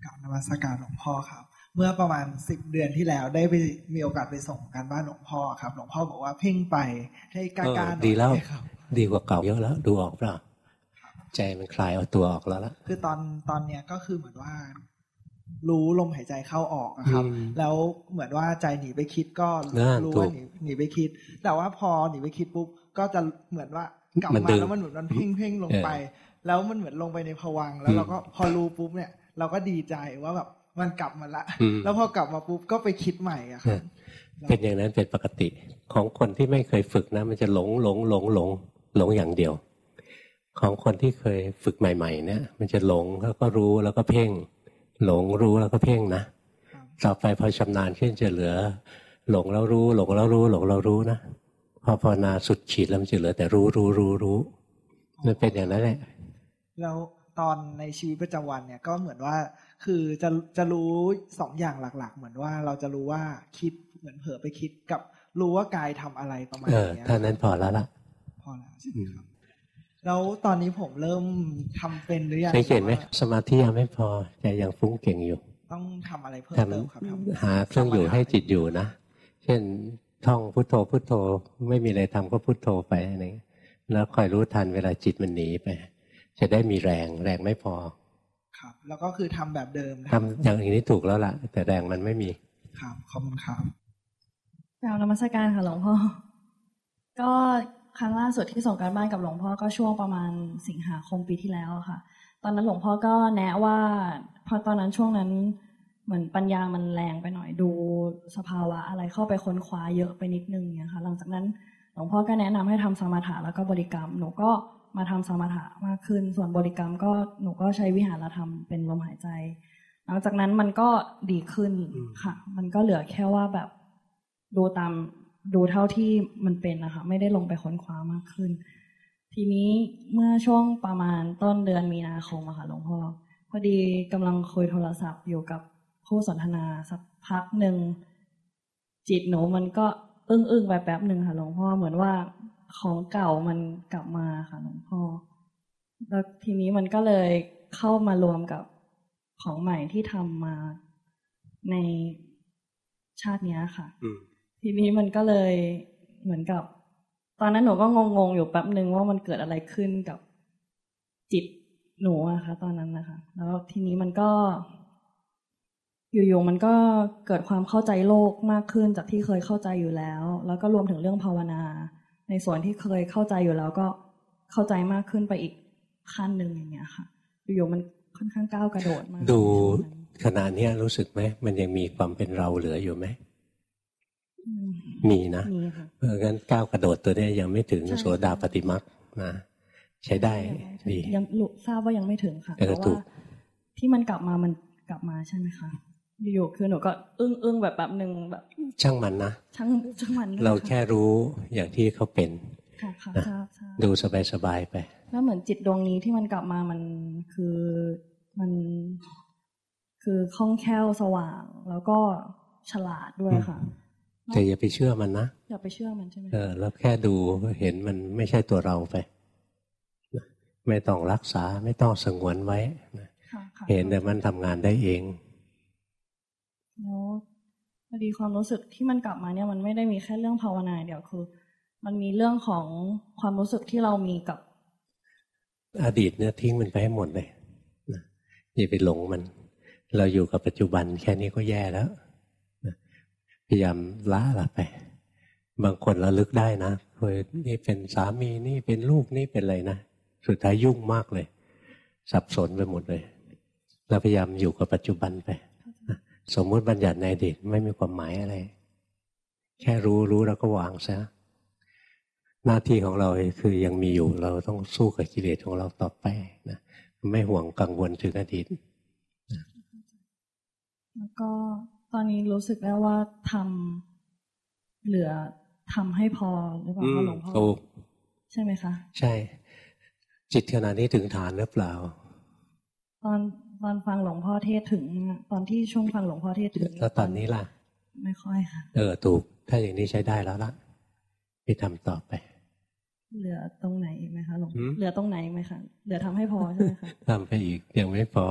กราบนมัสการหลวงพ่อครับ เมื่อประมาณสิบเดือนที่แล้วได้ไปมีโอกาสไปส่งการบ้านหลวงพ่อครับ หลวงพ่อบอกว่าเพ่งไปให้กล้าๆดีแล้วดีกว่าเก่าเยอะแล้ว ดูออกเปล่าใจมันคลายเอาตัวออกแล้วล่ะคือตอนตอนเนี้ยก็คือเหมือนว่า รู้ลมหายใจเข้าออกนะครับ แล้วเหมือนว่าใจหนีไปคิดก็รู้ว่าหนีหนีไปคิด แต่ว่าพอหนีไปคิดปุ๊บก็จะเหมือนว่ากลับมาแล้วมันเหมือนมันเพ่งเพ่งลงไป แล้วมันเหมือนลงไปในผวังแล้วเราก็พอรู้ปุ๊บเนี่ย เราก็ดีใจว่าแบบมันกลับมาละ แล้วพอกลับมาปุ๊บก็ไปคิดใหม่อะครับเป็นอย่างนั้นเป็นปกติของคนที่ไม่เคยฝึกนะ มันจะหลงหลงหลงหลงหลงอย่างเดียว ของคนที่เคยฝึกใหม่ ๆ เนี่ยมันจะหลงแล้วก็รู้แล้วก็เพ่ง หลงรู้แล้วก็เพ่งนะต่อไปพอชำนาญขึ้นจะเหลือ หลงแล้วรู้ หลงแล้วรู้ หลงแล้วรู้นะพอภาวนาสุดขีดแล้วมันจะเหลือแต่รู้รู้รู้รู้มันเป็นอย่างนั้นแหละ แล้วตอนในชีวิตประจำวันเนี่ยก็เหมือนว่าคือจะจะรู้สองอย่างหลัก ๆ เหมือนว่าเราจะรู้ว่าคิดเหมือนเผลอไปคิดกับรู้ว่ากายทำอะไรประมาณนี้เท่านั้นพอแล้วล่ะพอแล้วใช่ไหมครับแล้วตอนนี้ผมเริ่มทำเป็นหรือยังสังเกตไหมสมาธิยังไม่พอแต่ยังฟุ้งเก่งอยู่ ต้องทำอะไรเพิ่มเติมครับหาเครื่องอยู่ให้จิตอยู่นะ เช่นท่องพุทโธพุทโธไม่มีอะไรทำก็พุทโธไปอะไรแล้วคอยรู้ทันเวลาจิตมันหนีไป จะได้มีแรงแรงไม่พอ ครับ แล้วก็คือทำแบบเดิมทำอย่างนี้ถูกแล้วล่ะ แต่แรงมันไม่มี ครับขอบคุณครับกล่าวนมัสการค่ะหลวงพ่อ ก็ครั้งล่าสุดที่ส่งการบ้านกับหลวงพ่อก็ช่วงประมาณสิงหาคมปีที่แล้วค่ะ ตอนนั้นหลวงพ่อก็แนะว่า พอตอนนั้นช่วงนั้นเหมือนปัญญามันแรงไปหน่อยดูสภาวะอะไรเข้าไปค้นคว้าเยอะไปนิดนึงเนี่ยค่ะ หลังจากนั้นหลวงพ่อก็แนะนำให้ทำสมาธิแล้วก็บริกรรม หนูก็ มาทำสมาธิมากขึ้น ส่วนบริกรรมก็หนูก็ใช้วิหารธรรมเป็นลมหายใจ หลังจากนั้นมันก็ดีขึ้นค่ะ มันก็เหลือแค่ว่าแบบดูตามดูเท่าที่มันเป็นนะคะ ไม่ได้ลงไปค้นคว้ามากขึ้น ทีนี้เมื่อช่วงประมาณต้นเดือนมีนาคมอะค่ะหลวงพ่อพอดีกำลังคุยโทรศัพท์อยู่กับผู้สนทนาสักพักหนึ่งจิตหนูมันก็อึ้งอึ้งไปแป๊บหนึ่งค่ะหลวงพ่อเหมือนว่า ของเก่ามันกลับมาค่ะหลวงพ่อแล้วทีนี้มันก็เลยเข้ามารวมกับของใหม่ที่ทำมาในชาตินี้ค่ะทีนี้มันก็เลยเหมือนกับ ตอนนั้นหนูก็งงๆอยู่แป๊บหนึ่งว่ามันเกิดอะไรขึ้นกับจิตหนูอะคะตอนนั้นนะคะ แล้วทีนี้มันก็ อยู่ๆมันก็เกิดความเข้าใจโลกมากขึ้นจากที่เคยเข้าใจอยู่แล้ว แล้วก็รวมถึงเรื่องภาวนา ในส่วนที่เคยเข้าใจอยู่แล้วก็เข้าใจมากขึ้นไปอีกขั้นหนึ่งอย่างเงี้ยค่ะอยู่ๆมันค่อนข้างก้าวกระโดดมากดูขณะนี้รู้สึกไหมมันยังมีความเป็นเราเหลืออยู่ไหมมีนะเพราะงั้นก้าวกระโดดตัวนี้ยังไม่ถึงโสดาปฏิมักนะใช้ได้ดียังทราบว่ายังไม่ถึงค่ะเพราะว่าที่มันกลับมามันกลับมาใช่ไหมคะ อยู่คือหนูก็อึ้งอึ้งแบบแบบหนึ่งแบบ ช่างมันนะช่างช่างมันเราแค่รู้อย่างที่เขาเป็นค่ะค่ะดูสบายสบายไป แล้วเหมือนจิตดวงนี้ที่มันกลับมามันคือมันคือคล่องแคล่วสว่าง แล้วก็ฉลาดด้วยค่ะแต่อย่าไปเชื่อมันนะอย่าไปเชื่อมันใช่ไหมเออแล้วแค่ดูเห็นมันไม่ใช่ตัวเราไปไม่ต้องรักษาไม่ต้องสงวนไว้เห็นแต่มันทำงานได้เอง แล้วพอดีความรู้สึกที่มันกลับมาเนี่ยมันไม่ได้มีแค่เรื่องภาวนาเดียวคือ มันมีเรื่องของความรู้สึกที่เรามีกับ อดีตเนี่ยทิ้งมันไปให้หมดเลยอย่าไปหลงมัน เราอยู่กับปัจจุบันแค่นี้ก็แย่แล้วพยายามละละไป บางคนระลึกได้นะเคยนี่เป็นสามีนี่เป็นลูกนี่เป็นอะไรนะสุดท้ายยุ่งมากเลย สับสนไปหมดเลย เราพยายามอยู่กับปัจจุบันไป สมมุติบัญญัติในอดีตไม่มีความหมายอะไร แค่รู้รู้แล้วก็วางซะหน้าที่ของเราคือยังมีอยู่เราต้องสู้กับกิเลสของเราต่อไปนะไม่ห่วงกังวลถึงอดีตแล้วก็ตอนนี้รู้สึกแล้วว่าทำเหลือทำให้พอหรือเปล่าคะหลวงพ่อใช่ไหมคะ ใช่ จิตขนาดนี้ถึงฐานหรือเปล่า ตอน ตอนฟังหลวงพ่อเทศถึงตอนที่ช่วงฟังหลวงพ่อเทศถึงแล้วตอนนี้ล่ะ ไม่ค่อยค่ะ เออถูก ถ้าอย่างนี้ใช้ได้แล้วล่ะไปทำต่อไป เหลือตรงไหนไหมคะหลวงเหลือตรงไหนไหมคะเหลือทำให้พอใช่ไหมคะทำไปอีกยังไม่พอ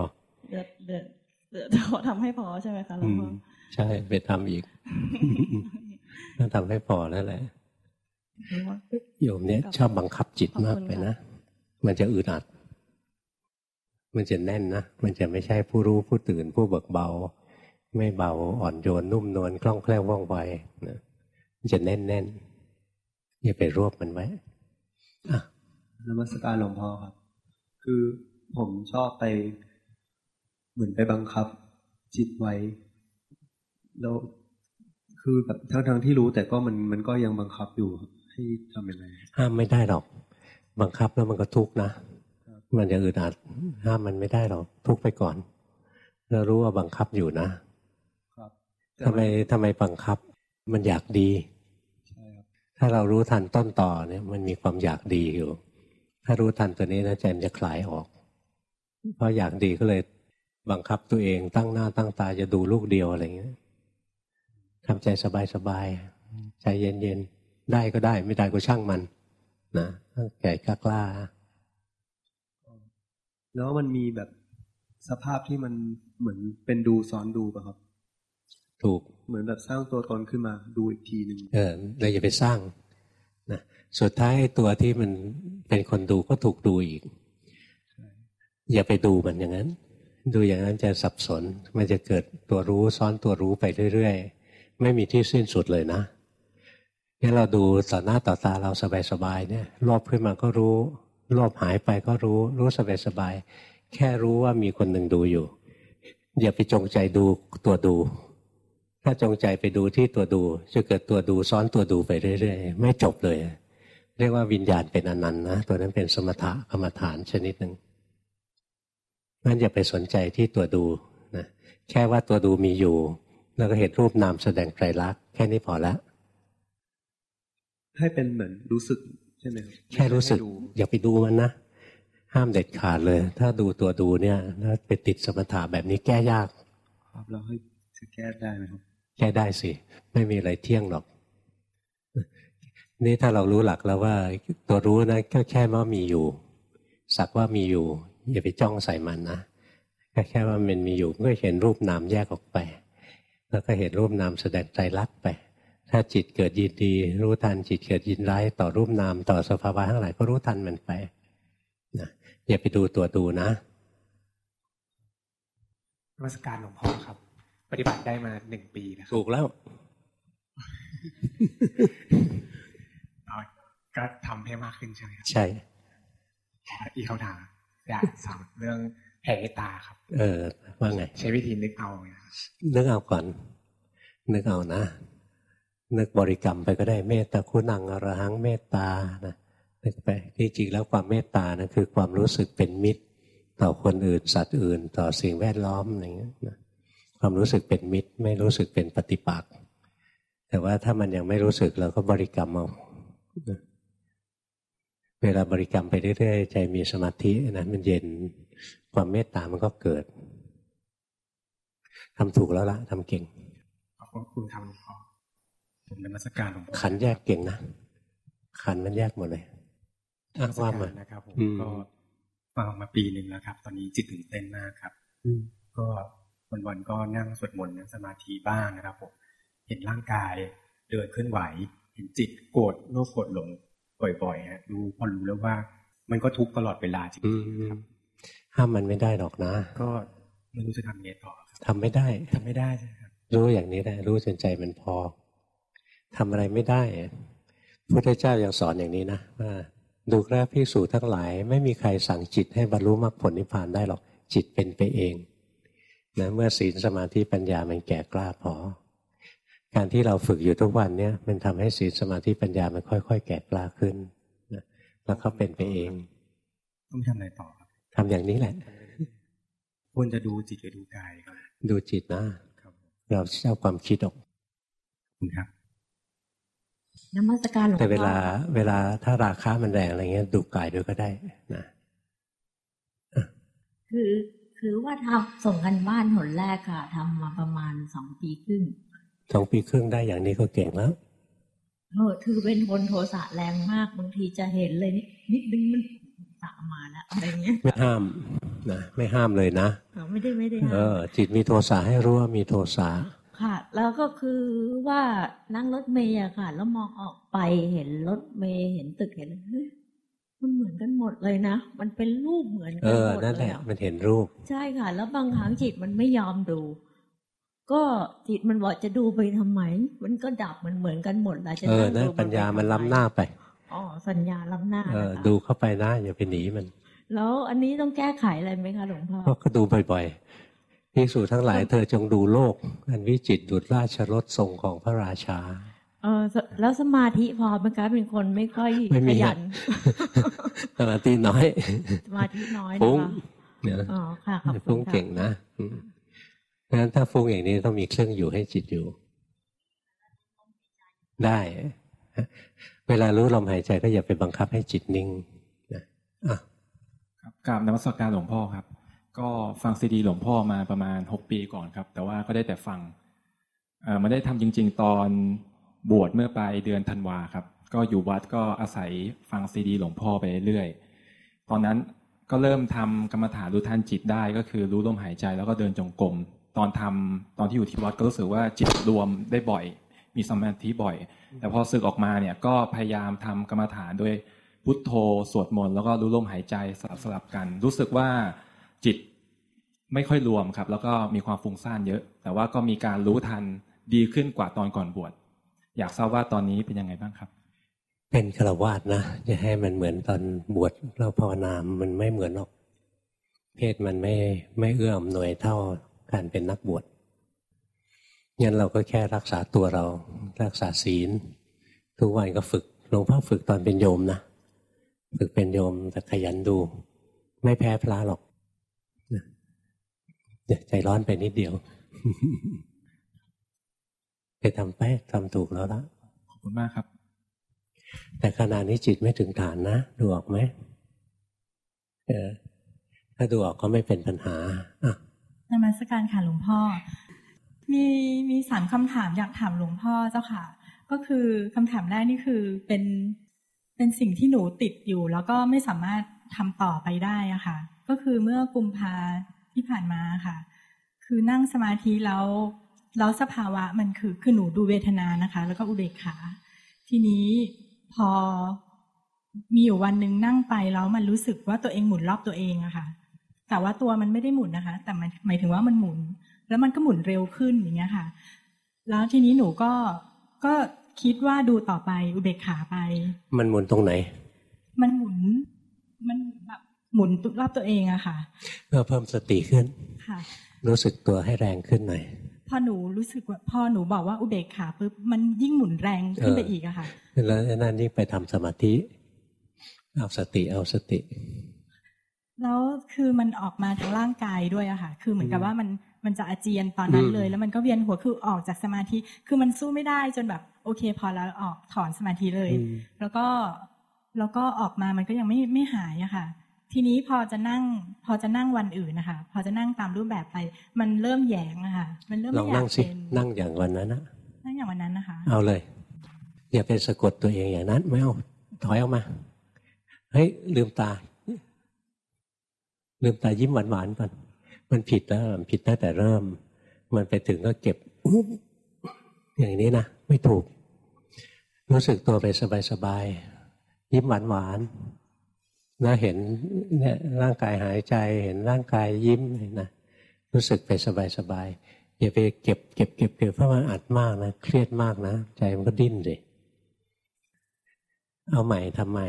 เหลือเหลือจะขอทำให้พอใช่ไหมคะหลวงพ่อใช่ไปทำอีกต้องทำให้พอแล้วแหละโยมเนี้ยชอบบังคับจิตมากไปนะมันจะอึดอัด มันจะแน่นนะ มันจะไม่ใช่ผู้รู้ผู้ตื่นผู้เบิกเบา ไม่เบาอ่อนโยนนุ่มนวลคล่องแคล่วว่องไวนะมันจะแน่นแน่นอย่าไปรวบมันไว้นมัสการหลวงพ่อครับ คือผมชอบไป เหมือนไปบังคับ จิตไว้แล้วคือแบบทั้งทั้งที่รู้แต่ก็มันมันก็ยังบังคับอยู่ให้ทำยังไงห้ามไม่ได้หรอก บังคับแล้วมันก็ทุกข์นะ มันจะอึดอัดห้ามมันไม่ได้หรอกทุกข์ไปก่อนเรารู้ว่าบังคับอยู่นะครับทำไมทำไมบังคับ มันอยากดีถ้าเรารู้ทันต้นต่อเนี่ย มันมีความอยากดีอยู่ ถ้ารู้ทันตัวนี้นะใจมันจะคลายออก เพราะอยากดีก็เลยบังคับตัวเองตั้งหน้าตั้งตาจะดูลูกเดียวอะไรเงี้ยทำใจสบายใจเย็นๆได้ก็ได้ ไม่ได้ก็ช่างมัน นะแก่กล้า แล้วมันมีแบบสภาพที่มันเหมือนเป็นดูซ้อนดูป่ะครับ ถูกเหมือนแบบสร้างตัวตนขึ้นมาดูอีกทีหนึ่งเออเราอย่าไปสร้างนะสุดท้ายตัวที่มันเป็นคนดูก็ถูกดูอีก อย่าไปดูมันอย่างนั้น ดูอย่างนั้นจะสับสน มันจะเกิดตัวรู้ซ้อนตัวรู้ไปเรื่อยๆ ไม่มีที่สิ้นสุดเลยนะนี่เราดูต่อหน้าต่อตาเราสบายๆเนี่ยรอบขึ้นมาก็รู้ รอบหายไปก็รู้รู้สบายๆแค่รู้ว่ามีคนหนึ่งดูอยู่ อย่าไปจงใจดูตัวดู ถ้าจงใจไปดูที่ตัวดู จะเกิดตัวดูซ้อนตัวดูไปเรื่อยๆ ไม่จบเลย เรียกว่าวิญญาณเป็นอนันต์นะ ตัวนั้นเป็นสมถะกรรมฐานชนิดหนึ่งงั้นอย่าไปสนใจที่ตัวดูนะแค่ว่าตัวดูมีอยู่ แล้วก็เห็นรูปนามแสดงไตรลักษณ์แค่นี้พอแล้วให้เป็นเหมือนรู้สึก ใช่ไหมแค่รู้สึก อย่าไปดูมันนะห้ามเด็ดขาดเลย ถ้าดูตัวดูเนี่ยถ้าไปติดสมถะแบบนี้แก้ยาก ครับเราให้จะแก้ได้ไหมครับ แก้ได้สิ ไม่มีอะไรเที่ยงหรอก นี่ถ้าเรารู้หลักแล้วว่า ตัวรู้นะก็แค่ว่ามีอยู่ สักว่ามีอยู่ อย่าไปจ้องใส่มันนะแค่แค่ว่ามันมีอยู่ก็เห็นรูปนามแยกออกไป แล้วก็เห็นรูปนามแสดงใจรักไป ถ้าจิตเกิดยินดี รู้ทันจิตเกิดยินร้ายต่อรูปนามต่อสภาวะทั้งหลายก็รู้ทันมันไปนะอย่าไปดูตัวดูนะมาสการหลวงพ่อครับ ปฏิบัติได้มาหนึ่งปีนะถูกแล้วก็ทำให้มากขึ้นใช่ไหมใช่อีกคำถามอยากถามเรื่องแผ่ตาครับ เออ ว่าไง ใช้วิธีนึกเอานึกเอาก่อน นึกเอานะ นึกบริกรรมไปก็ได้เมตตาคุณังอรหังเมตตานะนึกไปจริงแล้วความเมตตานะคือความรู้สึกเป็นมิตร ต่อคนอื่นสัตว์อื่น ต่อสิ่งแวดล้อมอะไรเงี้ยนะความรู้สึกเป็นมิตร ไม่รู้สึกเป็นปฏิปักษ์แต่ว่าถ้ามันยังไม่รู้สึกเราก็บริกรรมเอาเวลาบริกรรมไปเรื่อยๆใจมีสมาธินะมันเย็นความเมตตามันก็เกิดทำถูกแล้วละทำเก่งขอบคุณทำ ผมนมัสการหลวงพ่อขันแยกเก่งนะขันมันแยกหมดเลยว่ามานะครับผมก็ฟังมาปีหนึ่งแล้วครับ ตอนนี้จิตตื่นเต้นมากครับก็วันวันก็นั่งสวดมนต์นั่งสมาธิบ้างนะครับผมเห็นร่างกายเดินเคลื่อนไหว เห็นจิตโกรธโลภโกรธหลงบ่อยๆฮะดูพอรู้แล้วว่า มันก็ทุกตลอดเวลาจริงๆครับห้ามมันไม่ได้หรอกนะ ก็ไม่รู้จะทำไงต่อทำไม่ได้ทำไม่ได้ใช่ครับรู้อย่างนี้ได้รู้จนใจมันพอ ทำอะไรไม่ได้พุทธเจ้ายังสอนอย่างนี้นะว่าดูแลพิสูจทั้งหลาย ไม่มีใครสั่งจิตให้บรรลุมรรคผลนิพพานได้หรอกจิตเป็นไปเองนะเมื่อศีลสมาธิปัญญามันแก่กล้าพอ การที่เราฝึกอยู่ทุกวันเนี้ยมันทำให้ศีลสมาธิปัญญามันค่อย ๆ แก่กล้าขึ้นนะแล้วเขาเป็นไปเองต้องทำอะไรต่อครับทำอย่างนี้แหละควรจะดูจิตหรือดูกายครับดูจิตนะเราเช่าความคิดออกคุณครับ นมัสการหลวงพ่อแต่เวลาเวลาถ้าราคามันแรงอะไรเงี้ยดูกายด้วยก็ได้นะคือคือว่าทำส่งกันบ้านหนแรกค่ะทำมาประมาณสองปีครึ่งสองปีครึ่งได้อย่างนี้ก็เก่งแล้วเออคือเป็นคนโทสะแรงมากบางทีจะเห็นเลยนิดนึงมันสะมาแล้วอะไรเงี้ยไม่ห้ามนะไม่ห้ามเลยนะไม่ได้ไม่ได้เออจิตมีโทสะให้รู้ว่ามีโทสะ ค่ะ แล้วก็คือว่านั่งรถเมย์อะค่ะ แล้วมองออกไปเห็นรถเมย์เห็นตึกเห็นมันเหมือนกันหมดเลยนะ มันเป็นรูปเหมือนกันหมดเลยเออนั่นแหละมันเห็นรูป ใช่ค่ะ แล้วบางครั้งจิตมันไม่ยอมดู ก็จิตมันบอกจะดูไปทำไม มันก็ดับมันเหมือนกันหมดนะจะเออนั่นปัญญามันล้ำหน้าไปอ๋อสัญญาล้ำหน้าเออดูเข้าไปนะอย่าไปหนีมัน แล้วอันนี้ต้องแก้ไขอะไรไหมคะหลวงพ่อก็ดูบ่อย ภิกษุทั้งหลายเธอจงดูโลก อันวิจิตดุจราชรถทรงของพระราชาเออแล้วสมาธิพอไหมคะเป็นคนไม่ค่อยขยันสมาธิน้อย สมาธิน้อยฟุ้งเนี่ยอ๋อค่ะฟุ้งเก่งนะเพราะฉะนั้นถ้าฟุ้งอย่างนี้ต้องมีเครื่องอยู่ให้จิตอยู่ ได้ เวลารู้ลมหายใจก็อย่าไปบังคับให้จิตนิ่งนะอะครับกราบนมัสการหลวงพ่อครับ ก็ฟังซีดีหลวงพ่อมาประมาณหกปีก่อนครับ แต่ว่าก็ได้แต่ฟังมาได้ทำจริง ๆ ตอนบวชเมื่อปลายเดือนธันวาครับ ก็อยู่วัดก็อาศัยฟังซีดีหลวงพ่อไปเรื่อยตอนนั้นก็เริ่มทำกรรมฐานรู้ทันจิตได้ก็คือรู้ลมหายใจแล้วก็เดินจงกรมตอนทำตอนที่อยู่ที่วัดก็รู้สึกว่าจิตรวมได้บ่อย มีสมาธิบ่อย แต่พอสึกออกมาเนี่ยก็พยายามทำกรรมฐานด้วยพุทโธสวดมนต์แล้วก็รู้ลมหายใจสลับสลับกัน รู้สึกว่า จิตไม่ค่อยรวมครับ แล้วก็มีความฟุ้งซ่านเยอะ แต่ว่าก็มีการรู้ทันดีขึ้นกว่าตอนก่อนบวชอยากทราบว่าตอนนี้เป็นยังไงบ้างครับ เป็นฆราวาสนะจะให้มันเหมือนตอนบวชเราภาวนามันไม่เหมือนหรอก เพศมันไม่ไม่เอื้อมหน่วยเท่าการเป็นนักบวชงั้นเราก็แค่รักษาตัวเรา รักษาศีล ทุกวันก็ฝึกหลวงพ่อฝึกตอนเป็นโยมนะฝึกเป็นโยมแต่ขยันดู ไม่แพ้พระหรอก ใจร้อนไปนิดเดียวไปทำไปทำถูกแล้วละขอบคุณมากครับ แต่ขณะนี้จิตไม่ถึงฐานนะดูออกไหมเออถ้าดูออกก็ไม่เป็นปัญหาอะนมัสการค่ะหลวงพ่อ มีมีสามคำถามอยากถามหลวงพ่อเจ้าค่ะ ก็คือคำถามแรกนี่คือเป็นเป็นสิ่งที่หนูติดอยู่ แล้วก็ไม่สามารถทำต่อไปได้อะค่ะ ก็คือเมื่อกุมภา ที่ผ่านมาค่ะ คือนั่งสมาธิแล้วแล้วสภาวะมันคือคือหนูดูเวทนานะคะ แล้วก็อุเบกขา ทีนี้พอมีอยู่วันหนึ่งนั่งไปแล้วมันรู้สึกว่าตัวเองหมุนรอบตัวเองอะค่ะ แต่ว่าตัวมันไม่ได้หมุนนะคะ แต่มันหมายถึงว่ามันหมุน แล้วมันก็หมุนเร็วขึ้นอย่างเงี้ยค่ะ แล้วทีนี้หนูก็ก็คิดว่าดูต่อไปอุเบกขาไป มันหมุนตรงไหน มันหมุน มันแบบ หมุนรอบตัวเองอะค่ะเพื่อเพิ่มสติขึ้นค่ะ รู้สึกตัวให้แรงขึ้นหน่อยพอหนูรู้สึกว่าพอหนูบอกว่าอุเบกขาปุ๊บมันยิ่งหมุนแรงขึ้นไปอีกอะค่ะแล้วนั่นยิ่งไปทำสมาธิ เอาสติเอาสติ แล้วคือมันออกมาทางร่างกายด้วยอะค่ะ คือเหมือนกับว่ามันมันจะอาเจียนตอนนั้นเลย แล้วมันก็เวียนหัวคือออกจากสมาธิ คือมันสู้ไม่ได้จนแบบ โอเค พอแล้วออกถอนสมาธิเลย แล้วก็แล้วก็ออกมามันก็ยังไม่ไม่หายอะค่ะ ทีนี้พอจะนั่งพอจะนั่งวันอื่นนะคะพอจะนั่งตามรูปแบบไป มันเริ่มแยงนะคะมันเริ่มไม่อยากเป็นนั่งอย่างวันนั้นนะนั่งอย่างวันนั้นนะคะ เอาเลยอย่าเป็นสะกดตัวเองอย่างนั้น ไม่เอาถอยออกมาเฮ้ยลืมตา ลืมตายิ้มหวานๆก่อนมันผิดแล้วมันผิดตั้งแต่เริ่ม มันไปถึงก็เก็บอย่างนี้นะไม่ถูก รู้สึกตัวไปสบายๆยิ้มหวานๆ แล้วเห็นเนี่ยร่างกายหายใจเห็นร่างกายยิ้มนะรู้สึกไปสบายๆอย่าไปเก็บเก็บเก็บเก็บเพราะมันอัดมากนะเครียดมากนะ ใจมันก็ดิ้นเลยเอาใหม่ทำใหม่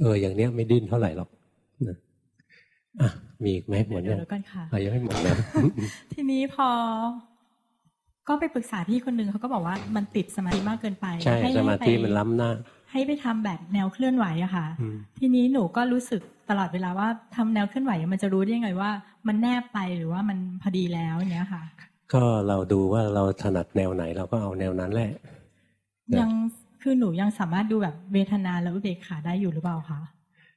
เอออย่างเนี้ยไม่ดิ้นเท่าไหร่หรอกนะอะมีอีกไหมหมดยังยังไม่หมดนะทีนี้พอ ก็ไปปรึกษาพี่คนหนึ่งเขาก็บอกว่ามันติดสมาธิมากเกินไปใช่สมาธิมันล้ำหน้า ให้ไปทำแบบแนวเคลื่อนไหวอะค่ะ ทีนี้หนูก็รู้สึกตลอดเวลาว่าทำแนวเคลื่อนไหวมันจะรู้ได้ยังไงว่า มันแนบไปหรือว่ามันพอดีแล้วอย่างเงี้ยค่ะ ก็เราดูว่าเราถนัดแนวไหนเราก็เอาแนวนั้นแหละ ยังคือหนูยังสามารถดูแบบเวทนาแล้วอุเบกขาได้อยู่หรือเปล่าคะ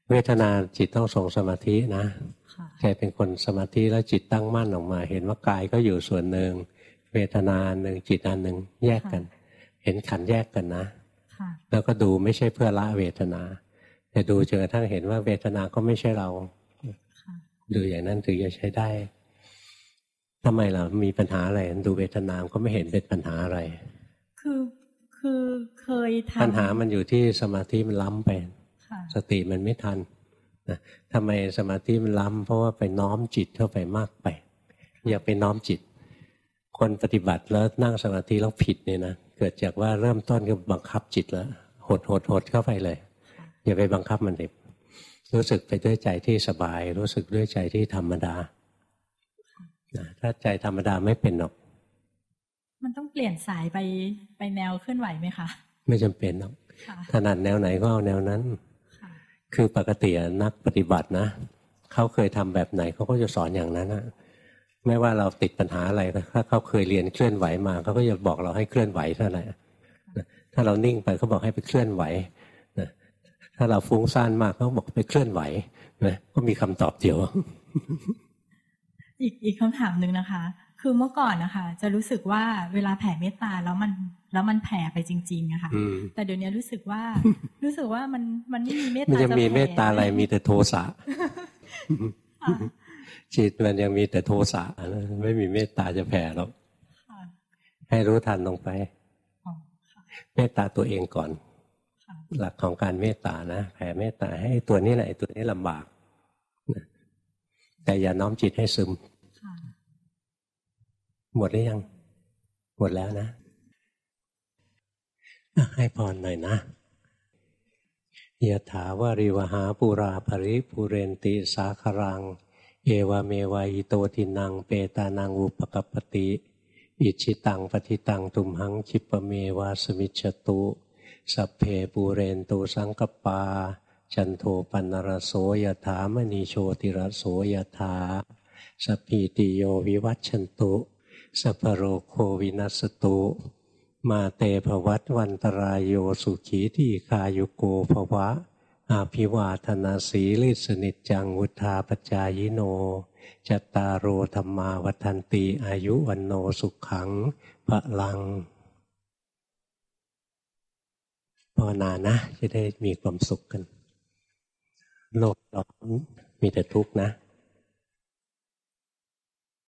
เวทนาจิตต้องทรงสมาธินะใจเป็นคนสมาธิแล้วจิตตั้งมั่นออกมา เห็นว่ากายก็อยู่ส่วนหนึ่งเวทนาหนึ่งจิตอันหนึ่งแยกกัน เห็นขันแยกกันนะ แล้วก็ดูไม่ใช่เพื่อละเวทนา แต่ดูจนกระทั่งเห็นว่าเวทนาก็ไม่ใช่เราดูอย่างนั้นถึงจะใช้ได้ทำไมเรามีปัญหาอะไรดูเวทนามก็ไม่เห็นเป็นปัญหาอะไร คือคือเคยทำปัญหามันอยู่ที่สมาธิมันล้ำไปสติมันไม่ทันนะทำไมสมาธิมันล้ำเพราะว่าไปน้อมจิตเข้าไปมากไป อย่าไปน้อมจิต คนปฏิบัติแล้วนั่งสมาธิแล้วผิดเนี่ยนะ เกิดจากว่าเริ่มต้นก็บังคับจิตแล้วหดหดหดเข้าไปเลย อย่าไปบังคับมันเด็กรู้สึกไปด้วยใจที่สบาย รู้สึกด้วยใจที่ธรรมดาถ้าใจธรรมดาไม่เป็นหรอก มันต้องเปลี่ยนสายไปไปแนวเคลื่อนไหวไหมคะ ไม่จำเป็นหรอกถนัดแนวไหนก็เอาแนวนั้น คือปกตินักปฏิบัตินะเขาเคยทำแบบไหนเขาก็จะสอนอย่างนั้นนะ ไม่ว่าเราติดปัญหาอะไรถ้าเขาเคยเรียนเคลื่อนไหวมาเขาก็จะบอกเราให้เคลื่อนไหวเท่านั้นถ้าเรานิ่งไปเขาบอกให้ไปเคลื่อนไหวถ้าเราฟุ้งซ่านมากเขาบอกไปเคลื่อนไหวนะก็มีคำตอบเดียว อีกอีกคำถามหนึ่งนะคะ คือเมื่อก่อนนะคะ จะรู้สึกว่าเวลาแผ่เมตตาแล้วมันแล้วมันแผ่ไปจริงๆอะค่ะแต่เดี๋ยวนี้รู้สึกว่า รู้สึกว่ามันมันไม่มีเมตตามันจะมีเมตตาอะไรมีแต่โทสะ จิตมันยังมีแต่โทสะไม่มีเมตตาจะแผ่หรอกให้รู้ทันลงไปเมตตาตัวเองก่อน หลักของการเมตตานะแผ่เมตตาให้ตัวนี้แหละตัวนี้ลำบากแต่อย่าน้อมจิตให้ซึมหมดหรือยัง หมดแล้วนะ ให้พรหน่อยนะยะถาวาริวหาปุราภริปุเรนติสาครัง เอวเมวายโตทินังเปตานังอุปกปติ อิชิตังปฏิตังตุมหังคิปเมวาสมิจตุ สัพเพปูเรนตูสังกปา จันโทปันรโสยถามณีโชติรโสยถาสพีติโยวิวัตชันตุ สัพโรโควินัสตุ มาเตภวัตวันตรายโยสุขีที่คายุโกภวะ อาภิวาธนาสีลิสนิจังวุธาปจายโนจตารโรธรรมาวันติอายุวันโนสุขขังพระลังภาวนานะ จะได้มีความสุขกัน โลกเรามีแต่ทุกข์นะ